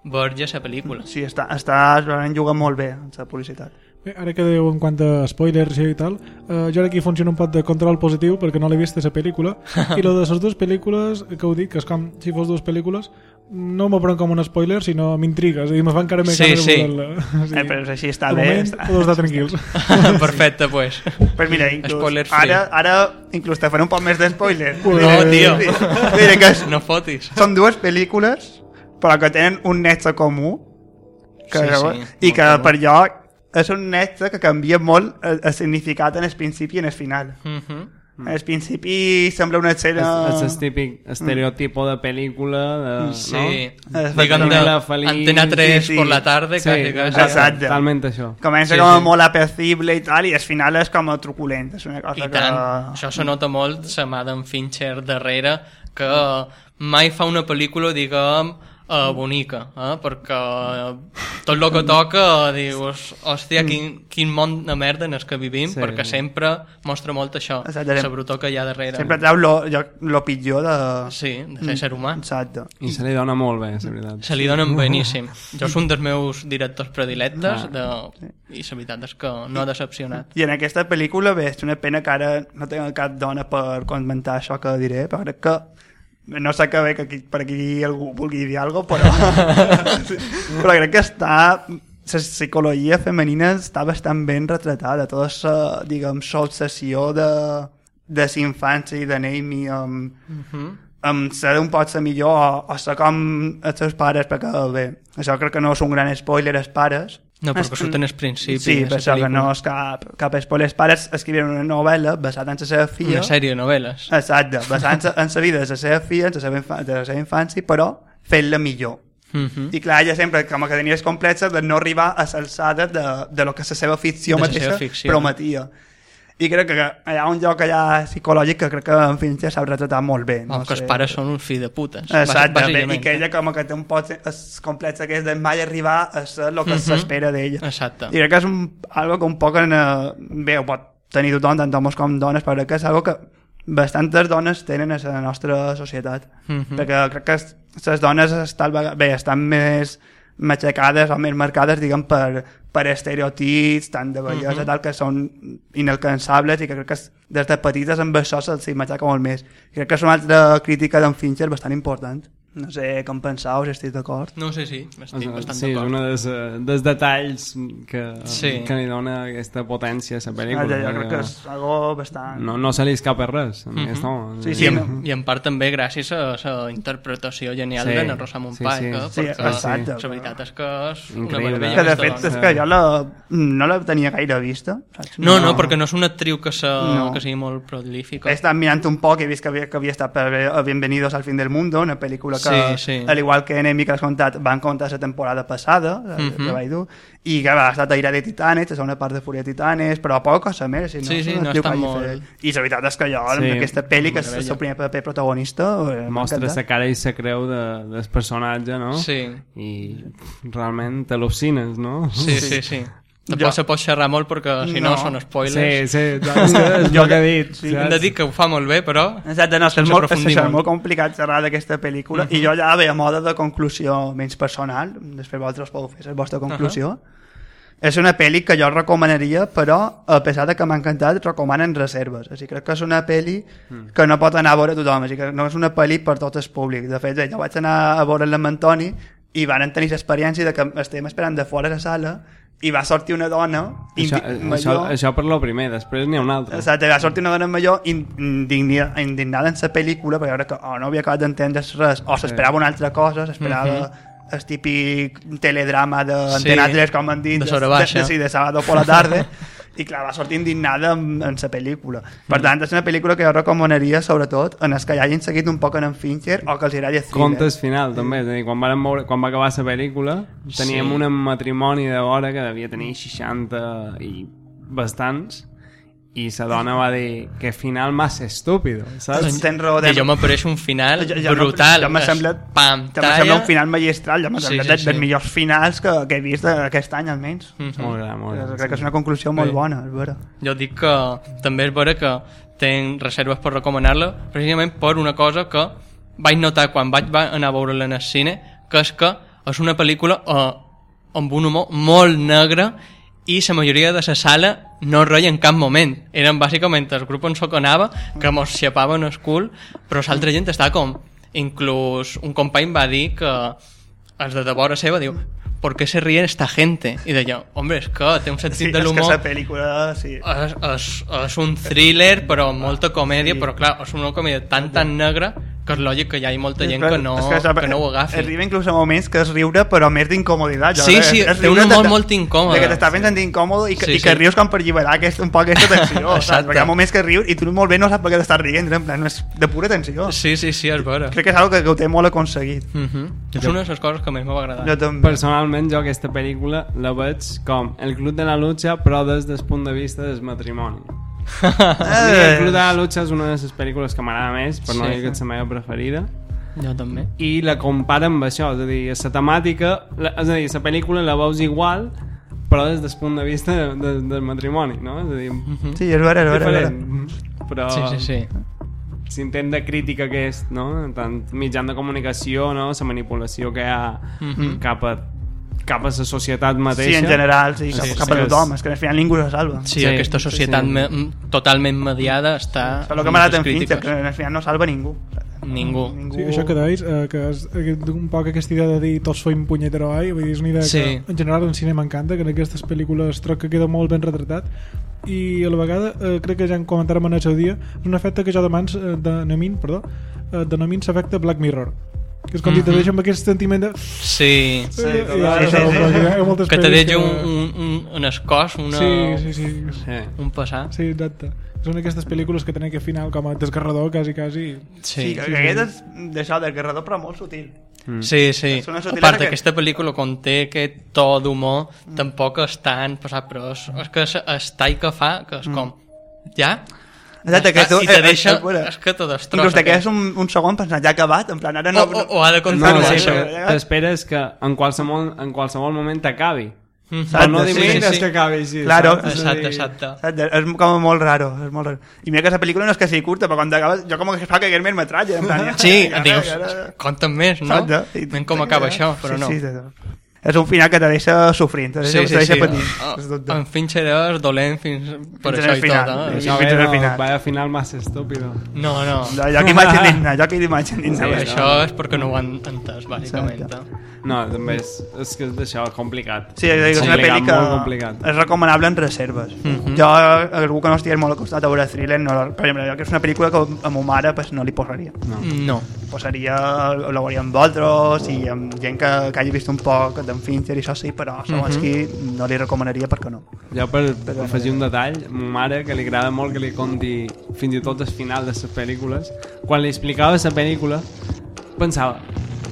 veure la pel·lícula
Sí, està, està realment juga molt bé la publicitat.
Bé, ara que dèieu en quant a spoilers i tal, eh, jo aquí funciona un pot de control positiu perquè no l'he vist la pel·lícula i lo de les dues pel·lícules, que ho dic, que és com si fos dues pel·lícules, no m'ho pren com un spoiler, sinó m'intriga, és a dir, me fa encara més
Sí, sí.
veure-la. O
Eh, però així està
de
bé,
moment,
està.
podeu estar tranquils.
perfecte pues
Pues mira, inclús, ara, ara inclús te faré un poc més de spoiler.
no tio
Diré que és-
no fotis
són dues pel·lícules però que tenen un nexe comú que,
Sí, sí,
i que per jo és un nexe que canvia molt el, el significat en el principi i en el final.
Mhm.
En el principi sembla una escena...
És, és el típic estereotipo de pel·lícula de,
Sí,
no?
Es
digue'm de
feliç.
Antena 3
Sí, sí.
por la tarde,
Sí,
casi, casi.
Exacte.
Totalment això.
Comença
Sí,
com a
sí.
molt apecible i tal, i al final és com a truculent. És una cosa
I
que...
tant, això se nota molt la mà d'en Fincher darrere que mai fa una pel·lícula diguem eh, bonica eh? perquè tot el que toca dius, hòstia, quin, quin món de merda en el que vivim
Sí.
perquè sempre mostra molt això
Exacte.
la brutor que hi ha darrere
Sempre treu lo, jo- lo pitjor de...
sí, de ser ser humà
Exacte.
I se li dona molt bé, la veritat.
se li donen beníssim jo és un dels meus directors predilectes de... i la veritat és que no ha decepcionat
I en aquesta pel·lícula, bé, és una pena que ara no tinc cap dona per comentar això que diré, però crec que no sé que bé que aquí, per aquí algú vulgui dir alguna cosa, però, però crec que està la psicologia femenina està bastant ben retratada tota la, diguem, obsessió de, de la infància i de Naomi amb,
Mhm.
amb ser un pot ser millor o, o ser com els seus pares perquè bé, això crec que no és un gran spoiler els pares
No, perquè
És-
surten al principi
sí,
de
per això que no és cap, cap spoiler els pares escrivien una novel·la basada en la seva filla.
Una sèrie de novel·les.
Exacte, basant en la vida de la seva filla en la seva, infa- de la seva infància però fent-la millor.
Mhm.
i clar, ella sempre com que tenia els complexes de no arribar a l'alçada de, de lo que la seva ficció
De
mateixa
seva ficció.
prometia i crec que hi ha un joc allà psicològic que crec que en Fincher s'ha retratat molt bé
no que els pares són un fill de putes
Exacte, i que ella com que té un pot el complex aquest de mai arribar a ser el que
Mhm.
s'espera d'ella.
Exacte.
I crec que és un, algo que un poc en, eh, bé, ho pot tenir tothom, tant homes com dones, però crec que és algo que bastantes dones tenen a la nostra societat.
Mhm.
Perquè crec que les dones estan, bé, estan més matxacades o més marcades, diguem, per, per estereotips, tant de bellesa,
Mhm.
tal, que són inalcançables i que crec que des de petites amb això se'ls matxaca molt més. Crec que és una altra crítica d'en Fincher bastant important. No sé com penseu, si estic d'acord.
No sé, sí, estic bastant
sí, és
d'acord.
un dels, eh, dels detalls que,
Sí.
que li dona aquesta potència a la pel·lícula.
Ah, jo crec que és algo bastant...
No, no se li escapa res, a
Mhm.
aquest home.
Sí,
I,
sí,
en,
no.
I en part també gràcies a la interpretació genial
Sí,
de na Rosamund
sí,
Pike,
sí.
eh,
Sí,
perquè
exacte.
la veritat és que és una
Increïble.
meravella
Que de
aquesta
fet
dona.
és que jo la, no la tenia gaire vista. Saps?
No, no, perquè no és una actriu que, se,
No.
que sigui molt prolífica.
He estat mirant un poc i he vist que havia, que havia estat per a Bienvenidos al fin del mundo, una pel·lícula que,
Sí, sí.
al igual que Enemy que has contat, van contar la temporada passada,
Mhm.
-huh. que vaig dur, i que va estar Aire de Titanes, la segona part de Fúria de Titanes, però poca cosa més. Si no,
Sí, sí, no
actriu
està
que
molt-
fet. I la veritat és que jo,
Sí,
en aquesta pel·li, que és el seu primer paper protagonista, eh,
Mostra la cara i la creu de, del personatge, no?
Sí.
I realment t'al·lucines, no?
Sí, sí, sí. Tampoc
Jo-
se pot xerrar molt perquè si no,
No.
són spoilers.
Sí, sí, és que- és
Jo
el que he dit.
sí.
Hem de dir que ho fa molt bé, però...
Exacte, no, és, que és, molt, és, és
molt.
complicat xerrar d'aquesta pel·lícula uh -huh. i jo ja ve a moda de conclusió menys personal, després vosaltres podeu fer la vostra conclusió. Uh -huh. És una pel·li que jo recomanaria, però a pesar de que m'ha encantat, recomanen reserves. Així crec que és una pel·li que no pot anar a veure tothom, així que no és una pel·li per tot el públic. De fet, jo vaig anar a veure amb Antoni i van tenir l'experiència de que estem esperant de fora a la sala i va sortir una dona
Això, això,
major-
això per lo primer, després n'hi ha un altre.
Exacte, va sortir una dona major indignia, indignada en la pel·lícula perquè veure que o no havia acabat d'entendre res. O s'esperava una altra cosa, s'esperava el típic teledrama d'Antena
Sí,
3, com han dit,
de baixa.
de, de, sí, de sábado por la tarde i clar, va sortir indignada en, en la pel·lícula. Per tant, és una pel·lícula que jo recomanaria sobretot en els que ja hagin seguit un poc en en Fincher o que els agradi thriller.
Contes final, també. És dir, quan, vàrem veure, quan va acabar la pel·lícula, teníem
Sí.
un matrimoni de hora que devia tenir 60 i bastants, i la dona va dir que final massa estúpido, saps?
Tens raó,
I jo m'apareix un final
Jo- jo-
brutal.
Jo m'ha semblat,
pantalla.
semblat un final magistral, ja m'ha
Sí,
semblat
sí,
dels,
sí.
dels millors finals que, que he vist aquest any almenys.
Mhm.
Molt gran, molt gran.
Crec que és una conclusió molt bona, és vera.
Jo dic que també és vera que tenc reserves per recomanar-la precisament per una cosa que vaig notar quan vaig va- anar a veure-la en el cine que és que és una pel·lícula eh, amb un humor molt negre i la majoria de la sala no reia en cap moment. Eren bàsicament el grup on soc anava que mos xapaven el cul però l'altra gent estava com inclús un company va dir que els de devora seva diu ¿por qué se ríe esta gente? I deia, hombre, és que té un sentit
Sí,
de
és que
l'humor
la pel·lícula... Sí.
és, és, és un thriller però amb molta comèdia
Sí.
però clar, és una comèdia tan tan negra que és lògic que hi hagi molta gent que no,
És
que, no ho agafi
Arriba inclús a moments que és riure, però més d'incomoditat.
Sí, sí, té un humor molt incòmode.
De que t'està pensant d'incòmode i, que,
Sí,
i que
sí.
rius com per alliberar aquest, un poc aquesta tensió. saps?
Exacte.
Perquè hi ha moments que rius i tu molt bé no saps per què t'estàs rient, en plan, és de pura tensió.
sí, sí, sí, és vera
Crec que és algo que, que ho té molt aconseguit.
uh -huh. és una de les coses que més m'ha agradat
Jo també.
Personalment, jo aquesta pel·lícula la veig com el Club de la Lucha, però des del punt de vista del matrimoni. El Club de la Lucha és una de les pel·lícules que m'agrada més, per no
Sí.
dir que és la meva preferida.
jo també
i la compara amb això, és a dir, la temàtica, la, és a dir, la pel·lícula la veus igual, però des del punt de vista de, de, del matrimoni, no? És a dir,
Sí, és vera, és vera. és vera.
diferent, però
sí, sí, sí
s'intent de crítica que és, no? Tant mitjan de comunicació, no? La manipulació que hi ha
Mhm.
cap a cap a la societat mateixa.
Sí, en general, sí, cap,
Sí,
cap
sí.
a tothom. És que al final ningú se salva.
sí,
Sí,
aquesta societat
sí.
me, totalment mediada està
És el que m'ha agradat en
crítiques.
que al final no salva ningú.
ningú
ningú...
Sí, això que deies, eh, que és eh, un poc aquesta idea de dir tots fem punyetero ai, vull dir, és una idea
Sí.
que en general en cine m'encanta, que en aquestes pel·lícules troc que queda molt ben retratat i a la vegada, eh, crec que ja en comentàrem en el seu dia, és un efecte que jo demans eh, denomino, perdó, eh, denomino l'efecte Black Mirror que és com si te
Mhm.
deixa amb aquest sentiment de...
sí,
Sí, sí, sí, sí, sí.
que te deixa un, un, un, un escòs una,
Sí, sí, sí.
Sí.
un passar
Sí, exacte. Són aquestes pel·lícules que tenen aquest final com a desgarrador, quasi, quasi.
Sí,
sí,
que, que aquest és d'això, del guerrador, però molt sutil.
Sí, sí.
És una
A part,
que-
aquesta pel·lícula conté aquest to d'humor tampoc és tan passat, però és, és que és el tall que fa, que és com... Ja?
Exacte, que tu...
I te
eh,
deixa...
eh, bueno,
És que te destrossa.
Inclús te
que-
quedes un, un segon pensant, ja ha acabat, en plan, ara no...
O, o, o ha de
No,
continuar.
sí,
això.
perquè t'esperes que en qualsevol, en qualsevol moment t'acabi.
Mhm.
Però no
Sí, sí,
t'imagines
sí.
que acabi així.
Claro.
Exacte, exacte.
Saps? És com molt raro, és molt raro. I mira que la pel·lícula no és que sigui curta, però quan acabes, jo com que fa que hagués més metralla, en plan... ja-
Sí,
ja-
dius,
ja-
compta'm més, no?
I-
Ven com acaba això, però
sí,
no.
Sí, sí, sí. És un final que te deixa sofrint, te deixa,
Sí, sí,
te deixa
sí.
patint. És tot.
En Fincher és dolent fins per
Fins
això i
final.
tot. Eh?
Sí.
Això
fins
no,
final.
vaya final massa estúpido.
No, no.
Indignat, jo aquí m'haig indignat.
Sí,
Sí,
això és perquè no ho han entès, bàsicament.
Exacte.
No, també és, és que és d'això, complicat.
Sí, és, és una pel·li que és recomanable en reserves.
Mhm.
Jo, algú que no estigués molt acostat a veure thriller, no, per exemple, jo que és una pel·lícula que a ma mare pues, no li posaria.
No.
No.
Posaria, la veuria amb vosaltres i amb gent que, que hagi vist un poc d'en Fincher i això sí, però segons
Mhm.
qui no li recomanaria perquè no.
Jo per, per afegir un detall, a ma mare, que li agrada molt que li conti fins i tot el final de les pel·lícules, quan li explicava la pel·lícula, pensava,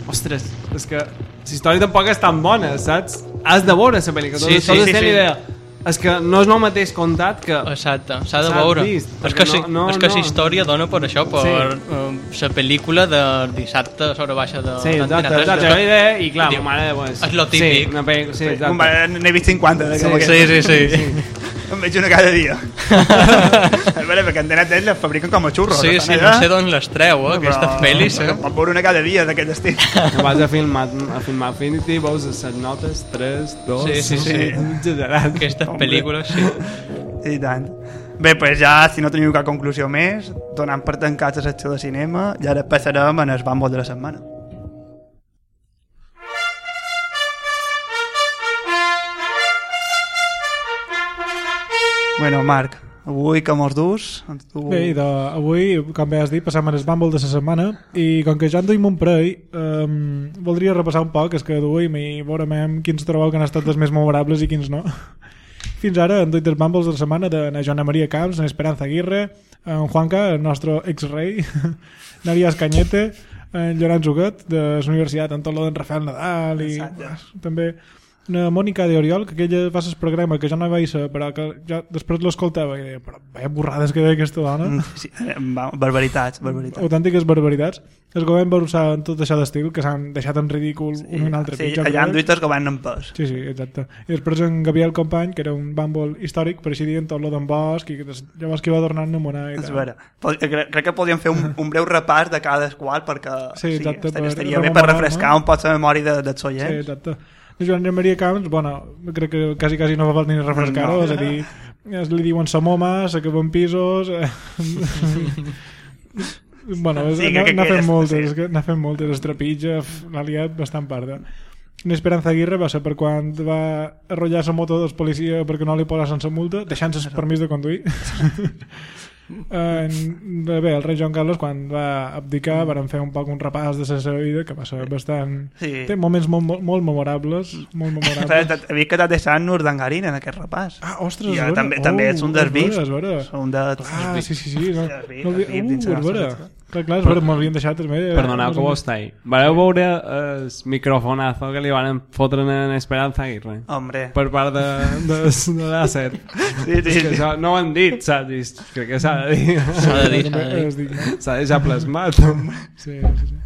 ostres, és que la història tampoc és tan bona, saps? Has de veure la pel·lícula.
Sí,
Sí,
sí,
sí,
sí,
sí,
sí.
idea.
És que no és el mateix contat que...
Exacte, s'ha de veure.
vist,
és que, si,
no- no-
és que
no.
la història dona per això, per
Sí.
sí. la pel·lícula de dissabte sobre baixa de
Sí, exacte,
d'Antena 3.
exacte, la idea, i clar,
Diu,
ma mare... Pues,
és lo típic.
Sí, una pe... sí, exacte.
N'he vist 50 de
Sí,
com
sí, sí, sí.
Em veig una cada dia. a veure, perquè Antena 3 les fabriquen com a xurros.
Sí, sí,
allà.
no sé d'on les treu, eh, aquestes pel·lis, eh?
Pot veure una cada dia d'aquest estil.
Que vas a filmar, a filmar Affinity, veus les notes 3, 2...
Sí, sí, sí.
Exagerat.
Aquestes pel·lícules, sí.
I tant. Bé, pues ja, si no teniu cap conclusió més, donant per tancat la secció de cinema, ja ara passarem en el bambol de la setmana. Bueno, Marc, avui que mos dus... Du...
Bé, idò, avui, com bé has dit, passam en el bàmbol de la setmana i com que ja en duim un parell, um, voldria repassar un poc, és que duim i veurem quins trobeu que han estat els més memorables i quins no. Fins ara han duit els bàmbols de la setmana de na Joana Maria Camps, en Esperanza Aguirre, en Juanca, el nostre ex-rei, Narias Cañete, en Llorenç Huguet, de la Universitat Antoló d'en Rafael Nadal i pues, també una Mònica de Oriol, que aquella va ser el programa que jo no vaig ser, però que ja després l'escoltava i deia, però veia borrades que deia aquesta dona.
Mm, Sí, eh, barbaritats, barbaritats.
Autèntiques barbaritats. El govern va usar en tot això d'estil, que s'han deixat en ridícul sí, un un altre
Sí,
pitjor.
allà
que
en
res.
duit el govern en pes.
Sí, sí, exacte. I després en Gabriel Company, que era un bàmbol històric, per així dir, en tot lo d'en Bosch, i que llavors que va tornant a monar i
És
tal.
vera. Pod- Crec, que podríem fer un, un breu repàs de cada qual perquè
Sí, exacte,
estaria,
per
estaria bé per refrescar un poc la memòria de, dels
Sí,
oients.
exacte. Joan Maria Camps, bueno, crec que quasi, quasi no fa falta ni refrescar-ho,
No.
és a dir, es li diuen Samoma, se que van pisos... Eh... bueno, és,
Sí, que-
n'ha fet moltes,
sí.
n'ha fet moltes, estrepitja, f- l'ha liat bastant parda. L'esperança Aguirre va ser per quan va arrollar la moto dels policia perquè no li posaven la multa, deixant-se el permís de conduir. en, bé, el rei Joan Carlos quan va abdicar van fer un poc un repàs de la seva vida que va ser bastant...
Sí.
Té moments molt, molt, molt memorables molt
Però
memorables.
He vist que t'ha deixat Urdangarín en aquest repàs.
Ah, ostres,
I jo
vera.
també, també ets un dels
vera.
Un de...
Ah, sí, sí, sí. No, no, uh, és vera. Clar, clar, vera, m'havien deixat també. eh,
Perdoneu que vos estai. Vareu veure el microfonazo que li van fotre en Esperanza Aguirre?
Hombre.
Per part de, de, de l'Àcer.
Sí, sí, sí.
això no ho han dit, saps? Crec que s'ha de dir.
S'ha de dir, s'ha de dir.
plasmat.
Sí, sí, sí.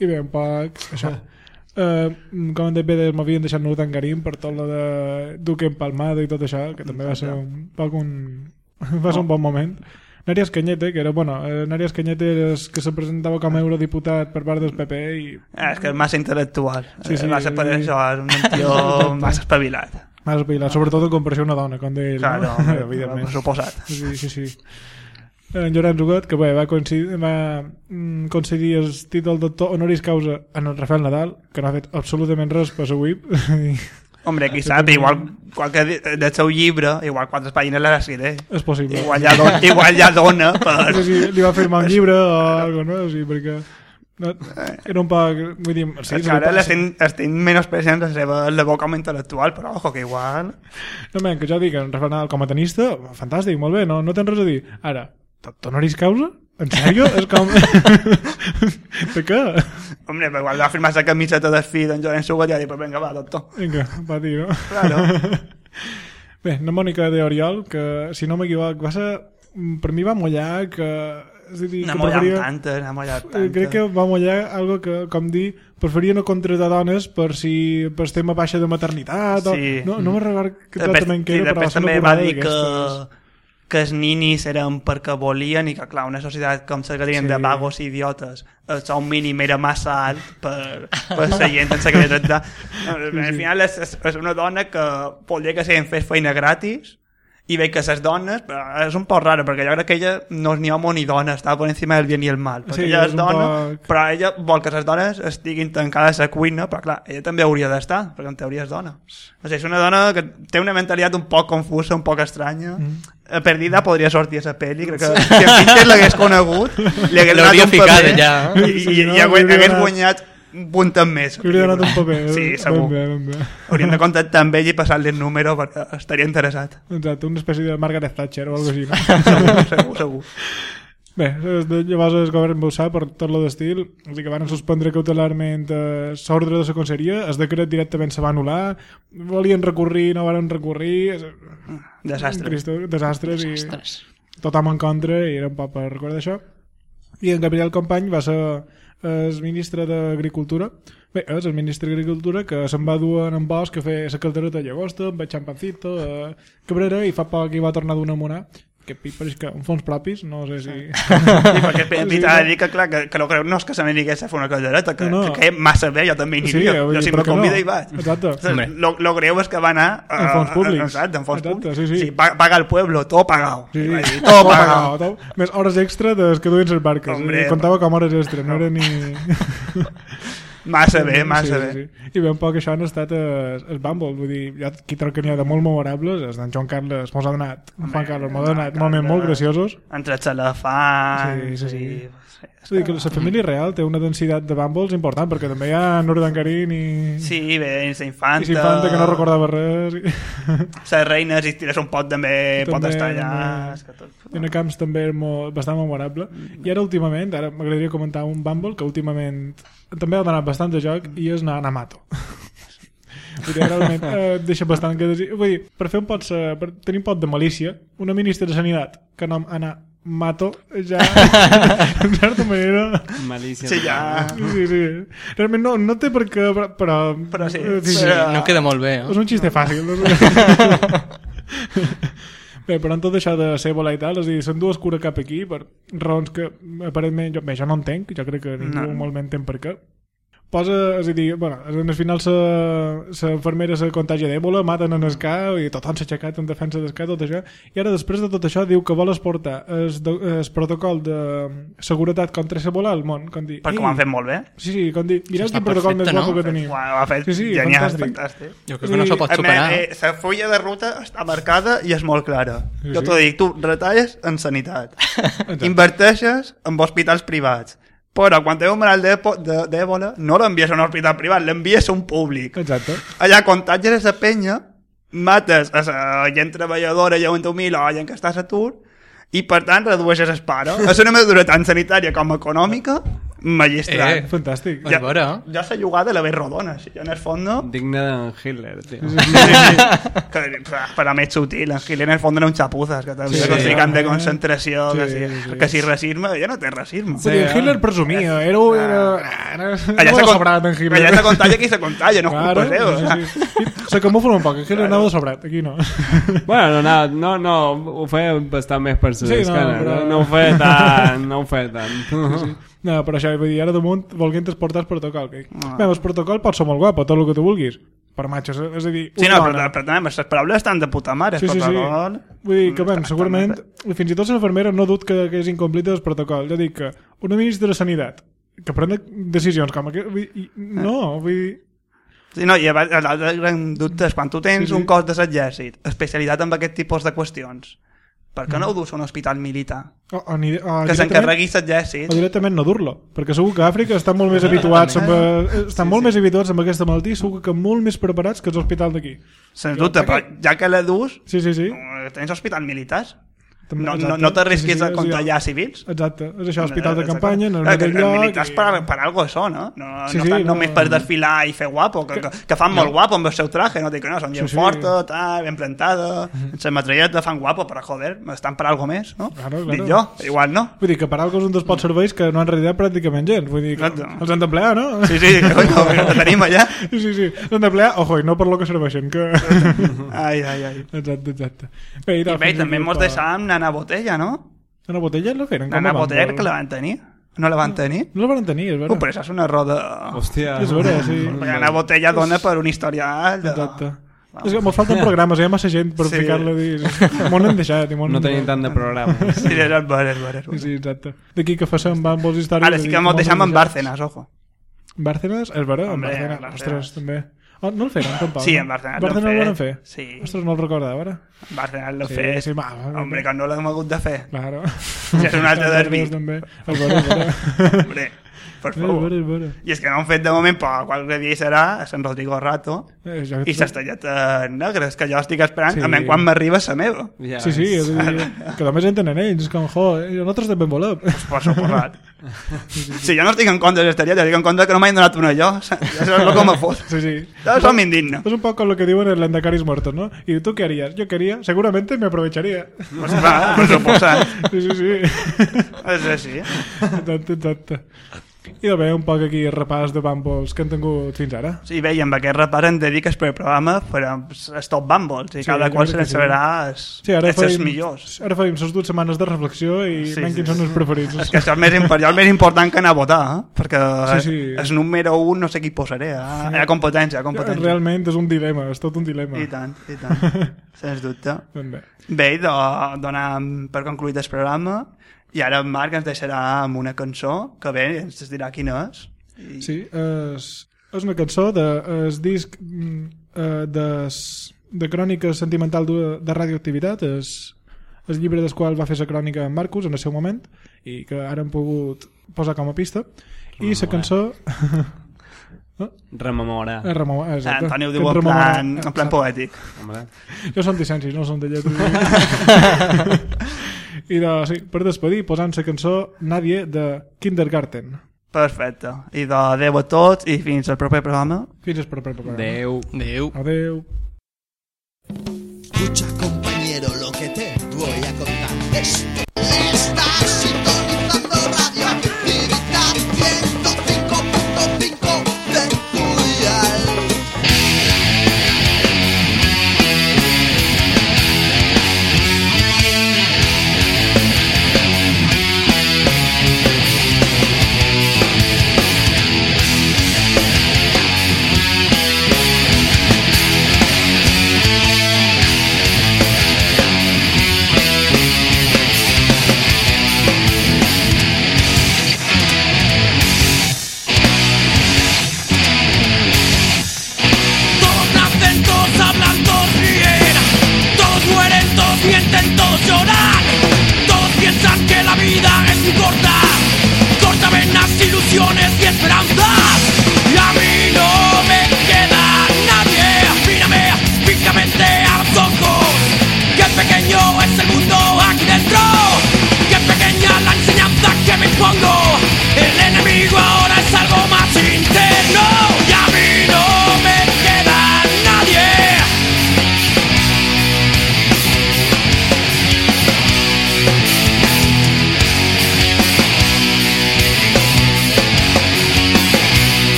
I bé, un poc... Això. Uh, com dit bé, m'havien deixat no tan garim per tot lo de Duque Empalmada i tot això, que també va ser un poc un... va ser un bon moment. Narias Cañete, que era, bueno, eh, Narias Cañete el que se presentava com a eurodiputat per part del PP i...
Ah, és que és massa intel·lectual.
Sí, sí.
Eh, massa per això, és un tio massa espavilat.
M'has espavilat, sobretot en comparació a una dona, com deia ell,
Claro,
no?
home,
evidentment.
per suposat.
Sí, sí, sí. En Llorenç Huguet, que bé, va, coincidir, va mm, concedir el títol doctor honoris causa en el Rafael Nadal, que no ha fet absolutament res per WIP.
Hombre, qui sap, igual, igual que de- del seu llibre, igual quatre pàgines les recité.
És possible.
Igual ja, don, igual ja dona per...
No sé si li va firmar un llibre o alguna cosa, no? O sigui, perquè... No, era un poc... Vull dir...
Sí, és que ara l'estem estem menospreciant la seva labor com a intel·lectual, però ojo, que igual...
No, men, que jo dic, en Rafael Nadal com a tenista, fantàstic, molt bé, no, no tens res a dir. Ara, t'honoris causa? En sèrio? és com... de què?
Hombre, però igual va firmar la camiseta de fi d'en Joan Suga i pues vinga, va, doctor.
Vinga, va dir, no?
Claro.
Bé, una Mònica de Oriol, que, si no m'equivoc, va ser... Per mi va mullar que... És a dir,
N'ha
que
mullat
preferia-
tantes, n'ha mullat
Eh,
tantes.
Crec que va mullar algo que, com dir, preferia no contractar dones per si per tema baixa de maternitat o...
Sí.
No, no me'n record que
Després-
exactament què era, però va ser una
també va dir que,
d'aquestes.
Que els ninis eren perquè volien i que, clar, una societat com la que tenien
Sí.
de vagos i idiotes el sou mínim era massa alt per, per la gent sense que tractar. Al final és, és, és una dona que volia que se'n fes feina gratis i veig que les dones, però és un poc raro perquè jo crec que ella no és ni home ni dona està per encima del bien i el mal. Perquè
Sí,
ella
és
dona,
poc-
però ella vol que les dones estiguin tancades a la cuina però clar, ella també hauria d'estar perquè en teoria és dona. O sigui, és una dona que té una mentalitat un poc confusa, un poc estranya.
Mm.
a perdida podria sortir a la pel·li crec que si en Fincher l'hagués conegut li hagués
L'hauria
donat un
ficat
paper.
allà, eh?
i,
Sí,
i,
no,
i hagués, guanyat un punt en més
Li hauria donat un paper.
sí, segur
Ben bé, ben bé.
hauríem de contactar amb ell i passar-li el número perquè estaria interessat
Exacte, una espècie de Margaret Thatcher o alguna cosa així.
segur, segur, segur.
Bé, llavors el govern Bolsà per tot lo d'estil, és dir, que van suspendre cautelarment eh, l'ordre de la conselleria, el decret directament se va anul·lar, volien recurrir, no van recurrir...
Desastre.
Cristo, desastres,
Desastres.
i tothom en contra i era un poc per recordar això. I en Gabriel Company va ser el ministre d'Agricultura, bé, és el ministre d'Agricultura que se'n va dur en bosc a fer la caldereta de llagosta, amb el xampancito, a Cabrera, i fa poc hi va tornar d'una monar que però és que en fons propis, no sé si...
I perquè sí, t'ha de dir que, clar, que, que no, creu, no és que se m'anigués a fer una caldereta, que,
No,
no, que, que massa bé, jo també hi
Sí,
aniria.
vull
jo si
què
convida
no?
hi vaig.
Exacte.
Lo, lo greu és que va anar...
En fons públics.
Exacte, en fons
Exacte,
públics.
sí, sí.
pa- paga el pueblo, todo pagado.
Sí,
I
sí.
dir, todo pagado.
tot. Més hores extra des que duien les barques.
Hombre.
Comptava com hores extra, no era ni...
Massa bé, massa
sí,
bé.
Sí, sí. I bé, un poc això han estat el, el Bumble, vull dir, hi ha qui troc que n'hi ha de molt memorables, els d'en Joan Carles mos ha donat, en Juan Carles mos ha donat moments molt graciosos.
Entre celefants...
Sí, sí, sí.
i-
És a dir, que la família real té una densitat de Bumbles important, perquè també hi ha Nurdangarín i...
Sí, bé, la infanta...
I la infanta que no recordava res. I...
Les reines, i tires un pot també, pot
També,
estar allà...
també.
és que tot...
I una camps també molt, bastant memorable. I ara últimament, ara m'agradaria comentar un Bumble que últimament també ha donat bastant de joc i és anar a Mato. Vull dir, realment eh, deixa bastant que desir... Vull dir, per fer un pot, eh, per tenir un pot de malícia, una ministra de Sanitat que nom Ana Mato ja, en certa manera...
Malícia.
Sí, ja...
Sí, sí. Realment no, no té per què, però... Però,
Però sí,
eh,
Sí,
Però-
no queda molt bé, eh?
és un xiste fàcil. No? Bé, però en tot això de ser volar i tal, és a dir, són dues cura cap aquí per raons que aparentment jo, bé, jo no entenc, jo crec que ningú
No.
molt bé entén per què. Posa, és a dir, bueno, en el final sa infermera se contagia d'èbola, maten en el ca i tothom s'ha aixecat en defensa del ca, tot això, i ara després de tot això diu que vol exportar el, el protocol de seguretat contra l'èbola al món, com dir,
Perquè
"Ei,
ho han fet molt bé.
Sí, sí, com dir, mireu quin protocol més
perfecte,
guapo
no?
que tenim.
Ho ha fet
Sí, sí,
genial,
fantàstic.
fantàstic.
Jo crec que no se pot
Eh,
superar.
eh, la fulla de ruta està marcada i és molt clara.
Sí,
jo
sí.
t'ho dic, tu retalles en sanitat, inverteixes en hospitals privats, però quan tens un malalt de- d'èbola no l'envies a un hospital privat, l'envies a un públic.
Exacte.
Allà contagies a penya, mates a la gent treballadora a un humil o a gent que està a l'atur i per tant redueixes el paro. És una mesura tant sanitària com econòmica magistral.
Eh,
Fantàstic.
Ja. veure, eh?
Ja s'ha jugat de la vez rodona, si en el fons no...
Digne d'en Hitler, tio.
que, però més sutil, en Hitler en el fons era un xapuzas, que també
Sí,
sí,
sí.
camp de concentració,
Sí,
que, si,
sí.
que si racisme, ja no té racisme.
Vull dir, Hitler presumia, era... era, era
Allà
no sobrat, en Hitler.
allà se contaglia qui se contaglia, no
Claro,
culpa seva.
sí, sí, sí. Se camufla un poc, en Hitler anava de sobrat, aquí no.
Bueno, no, no, no, ho feia bastant més per
Sí,
sí,
no,
no,
però-
no, no ho feia tant, no ho feia tant.
Sí, sí. No, però això, vull dir, ara damunt volguent exportar el protocol. Que...
Ah.
Bé, el protocol pot ser molt guapo, tot el que tu vulguis. Per matxos, és a dir...
Sí, no,
dona-
però, però també les paraules estan de puta mare.
Sí, sí, sí.
protocol.
Vull dir que,
Mm,
bé,
està-
segurament, fins i tot l'infermera no dut que, que és incompleta el protocol. Jo dic que una ministra de Sanitat que pren decisions com aquest... Vull dir, no, vull dir...
Sí, no, i l'altre gran dubte és quan tu tens
Sí, sí.
un cos de l'exèrcit especialitzat en aquest tipus de qüestions, per què no
Mm.
ho dus a un hospital militar?
O, o, ni, o,
Que s'encarregui l'exèrcit.
o directament no dur-lo perquè segur que a Àfrica estan molt més habituats amb, eh, estan molt més habituats amb aquesta malaltia segur que molt més preparats que els hospitals d'aquí
Sens dubte, però ja que la dus,
sí, sí, sí.
eh, tens hospitals militars.
També-
No, no,
exacte.
no t'arrisquis
Sí, sí,
a
sí,
contagiar
sí.
civils.
exacte, és això, hospital de campanya en el mateix lloc
militars
i-
per, per algo són, no? No,
Sí,
no,
sí, no.
només per desfilar i fer guapo, que, que, que fan molt guapo amb el seu traje, no dic no, són gent
Sí, sí.
forta, tal, ben plantada, sense metralleta fan guapo, però joder, estan per algo més, no?
Claro, claro.
Dic jo, igual no.
vull dir que per algo és un dels pocs serveis que no han realitat pràcticament gens vull dir que
Exacte.
els han d'emplear, no?
Sí, sí, que coño, que tenim allà.
sí, sí, han d'emplear, ojo, i no per lo que serveixen que...
Ai, ai, ai.
exacte, exacte bé, i,
I
tal,
bé,
i
també
tot,
mos deixàvem Nana Botella, no?
Nana Botella la feren com
Nana. Botella que la van tenir. No la van tenir?
no la van tenir, és
Uh,
vera
però això és una roda...
Hòstia.
és vera, sí
Perquè Nana Botella dona per un historial de...
exacte és que mos falten programes, hi ha massa gent per
Sí.
ficar-la dins. M'ho han deixat. i
No tenim tant de programa.
Sí, és el ver, és ver, és
Sí, exacte. D'aquí que facem Bumbles històries...
Ara sí que mos deixam en Bárcenas, ojo.
Bárcenas, és vera, en. Bárcenas. Ostres, també. Oh, no el feren, tampoc.
Sí,
no?
en Bárcenas
Bárcenas
l'han
el van fer.
Sí.
Ostres, no el recordava, ara.
Bárcenas l'ha
Sí,
fet.
sí, va, va,
Hombre, que no l'hem hagut de fer.
Claro.
Ja és un altre derbi.
També. És vera, és vera.
Hombre, per
És
favor.
és vera.
I és que no han fet de moment, però qualque dia hi serà a Sant Rodrigo Rato
Eh, ja-
i les talletes negres, que jo estic esperant,
Sí.
almenys quan m'arriba la meva.
Ja
Sí, sí, és a que només entenen ells, com, jo, eh, nosaltres també en volem.
Per suposat. Si jo no estic en contra de les talletes, estic en contra que no m'hagin donat una jo. Ja és el que me fot.
Sí, sí.
Yo som.
Es un poco lo que digo en el Lendacaris Muertos, ¿no? ¿Y tú qué harías? Yo quería, seguramente me aprovecharía.
Pues clar, per suposat.
Sí, sí, sí.
És així.
Exacte, exacte. I de bé, un poc aquí repàs de bumbles que han tingut fins ara.
Sí, bé, i amb aquest repàs hem de dir que el programa farem els top bumbles i
Sí,
cada qual se
sí.
sabrà els,
Sí, ara
els millors.
Ara feim les dues setmanes de reflexió i sí,
Sí,
menys
sí,
quins són els preferits.
És que això és el més, el més important que anar a votar, eh? perquè
Sí, sí.
el número 1 no sé qui posaré, eh? hi ha competència, hi ha competència.
Realment és un dilema, és tot un dilema.
I tant, i tant, sens dubte.
Ben bé.
Bé, do, donem per concluït el programa i ara en Marc ens deixarà amb una cançó que bé, ens dirà quina és. I...
Sí, és, és una cançó de el disc mm, eh, de, de crònica sentimental de, de radioactivitat, és el llibre del qual va fer la crònica en Marcus en el seu moment i que ara hem pogut posar com a pista i la cançó
Rememora.
és Ramon, exacte.
Antoni ho diu en
rememora-
plan, en plan poètic.
Hombre.
Jo som licencis, no som de lletres. I de, sí, per despedir, posant la cançó Nadie de Kindergarten.
Perfecte. I de adeu a tots i fins al proper programa.
Fins al proper programa.
Adeu.
Adeu.
Adeu.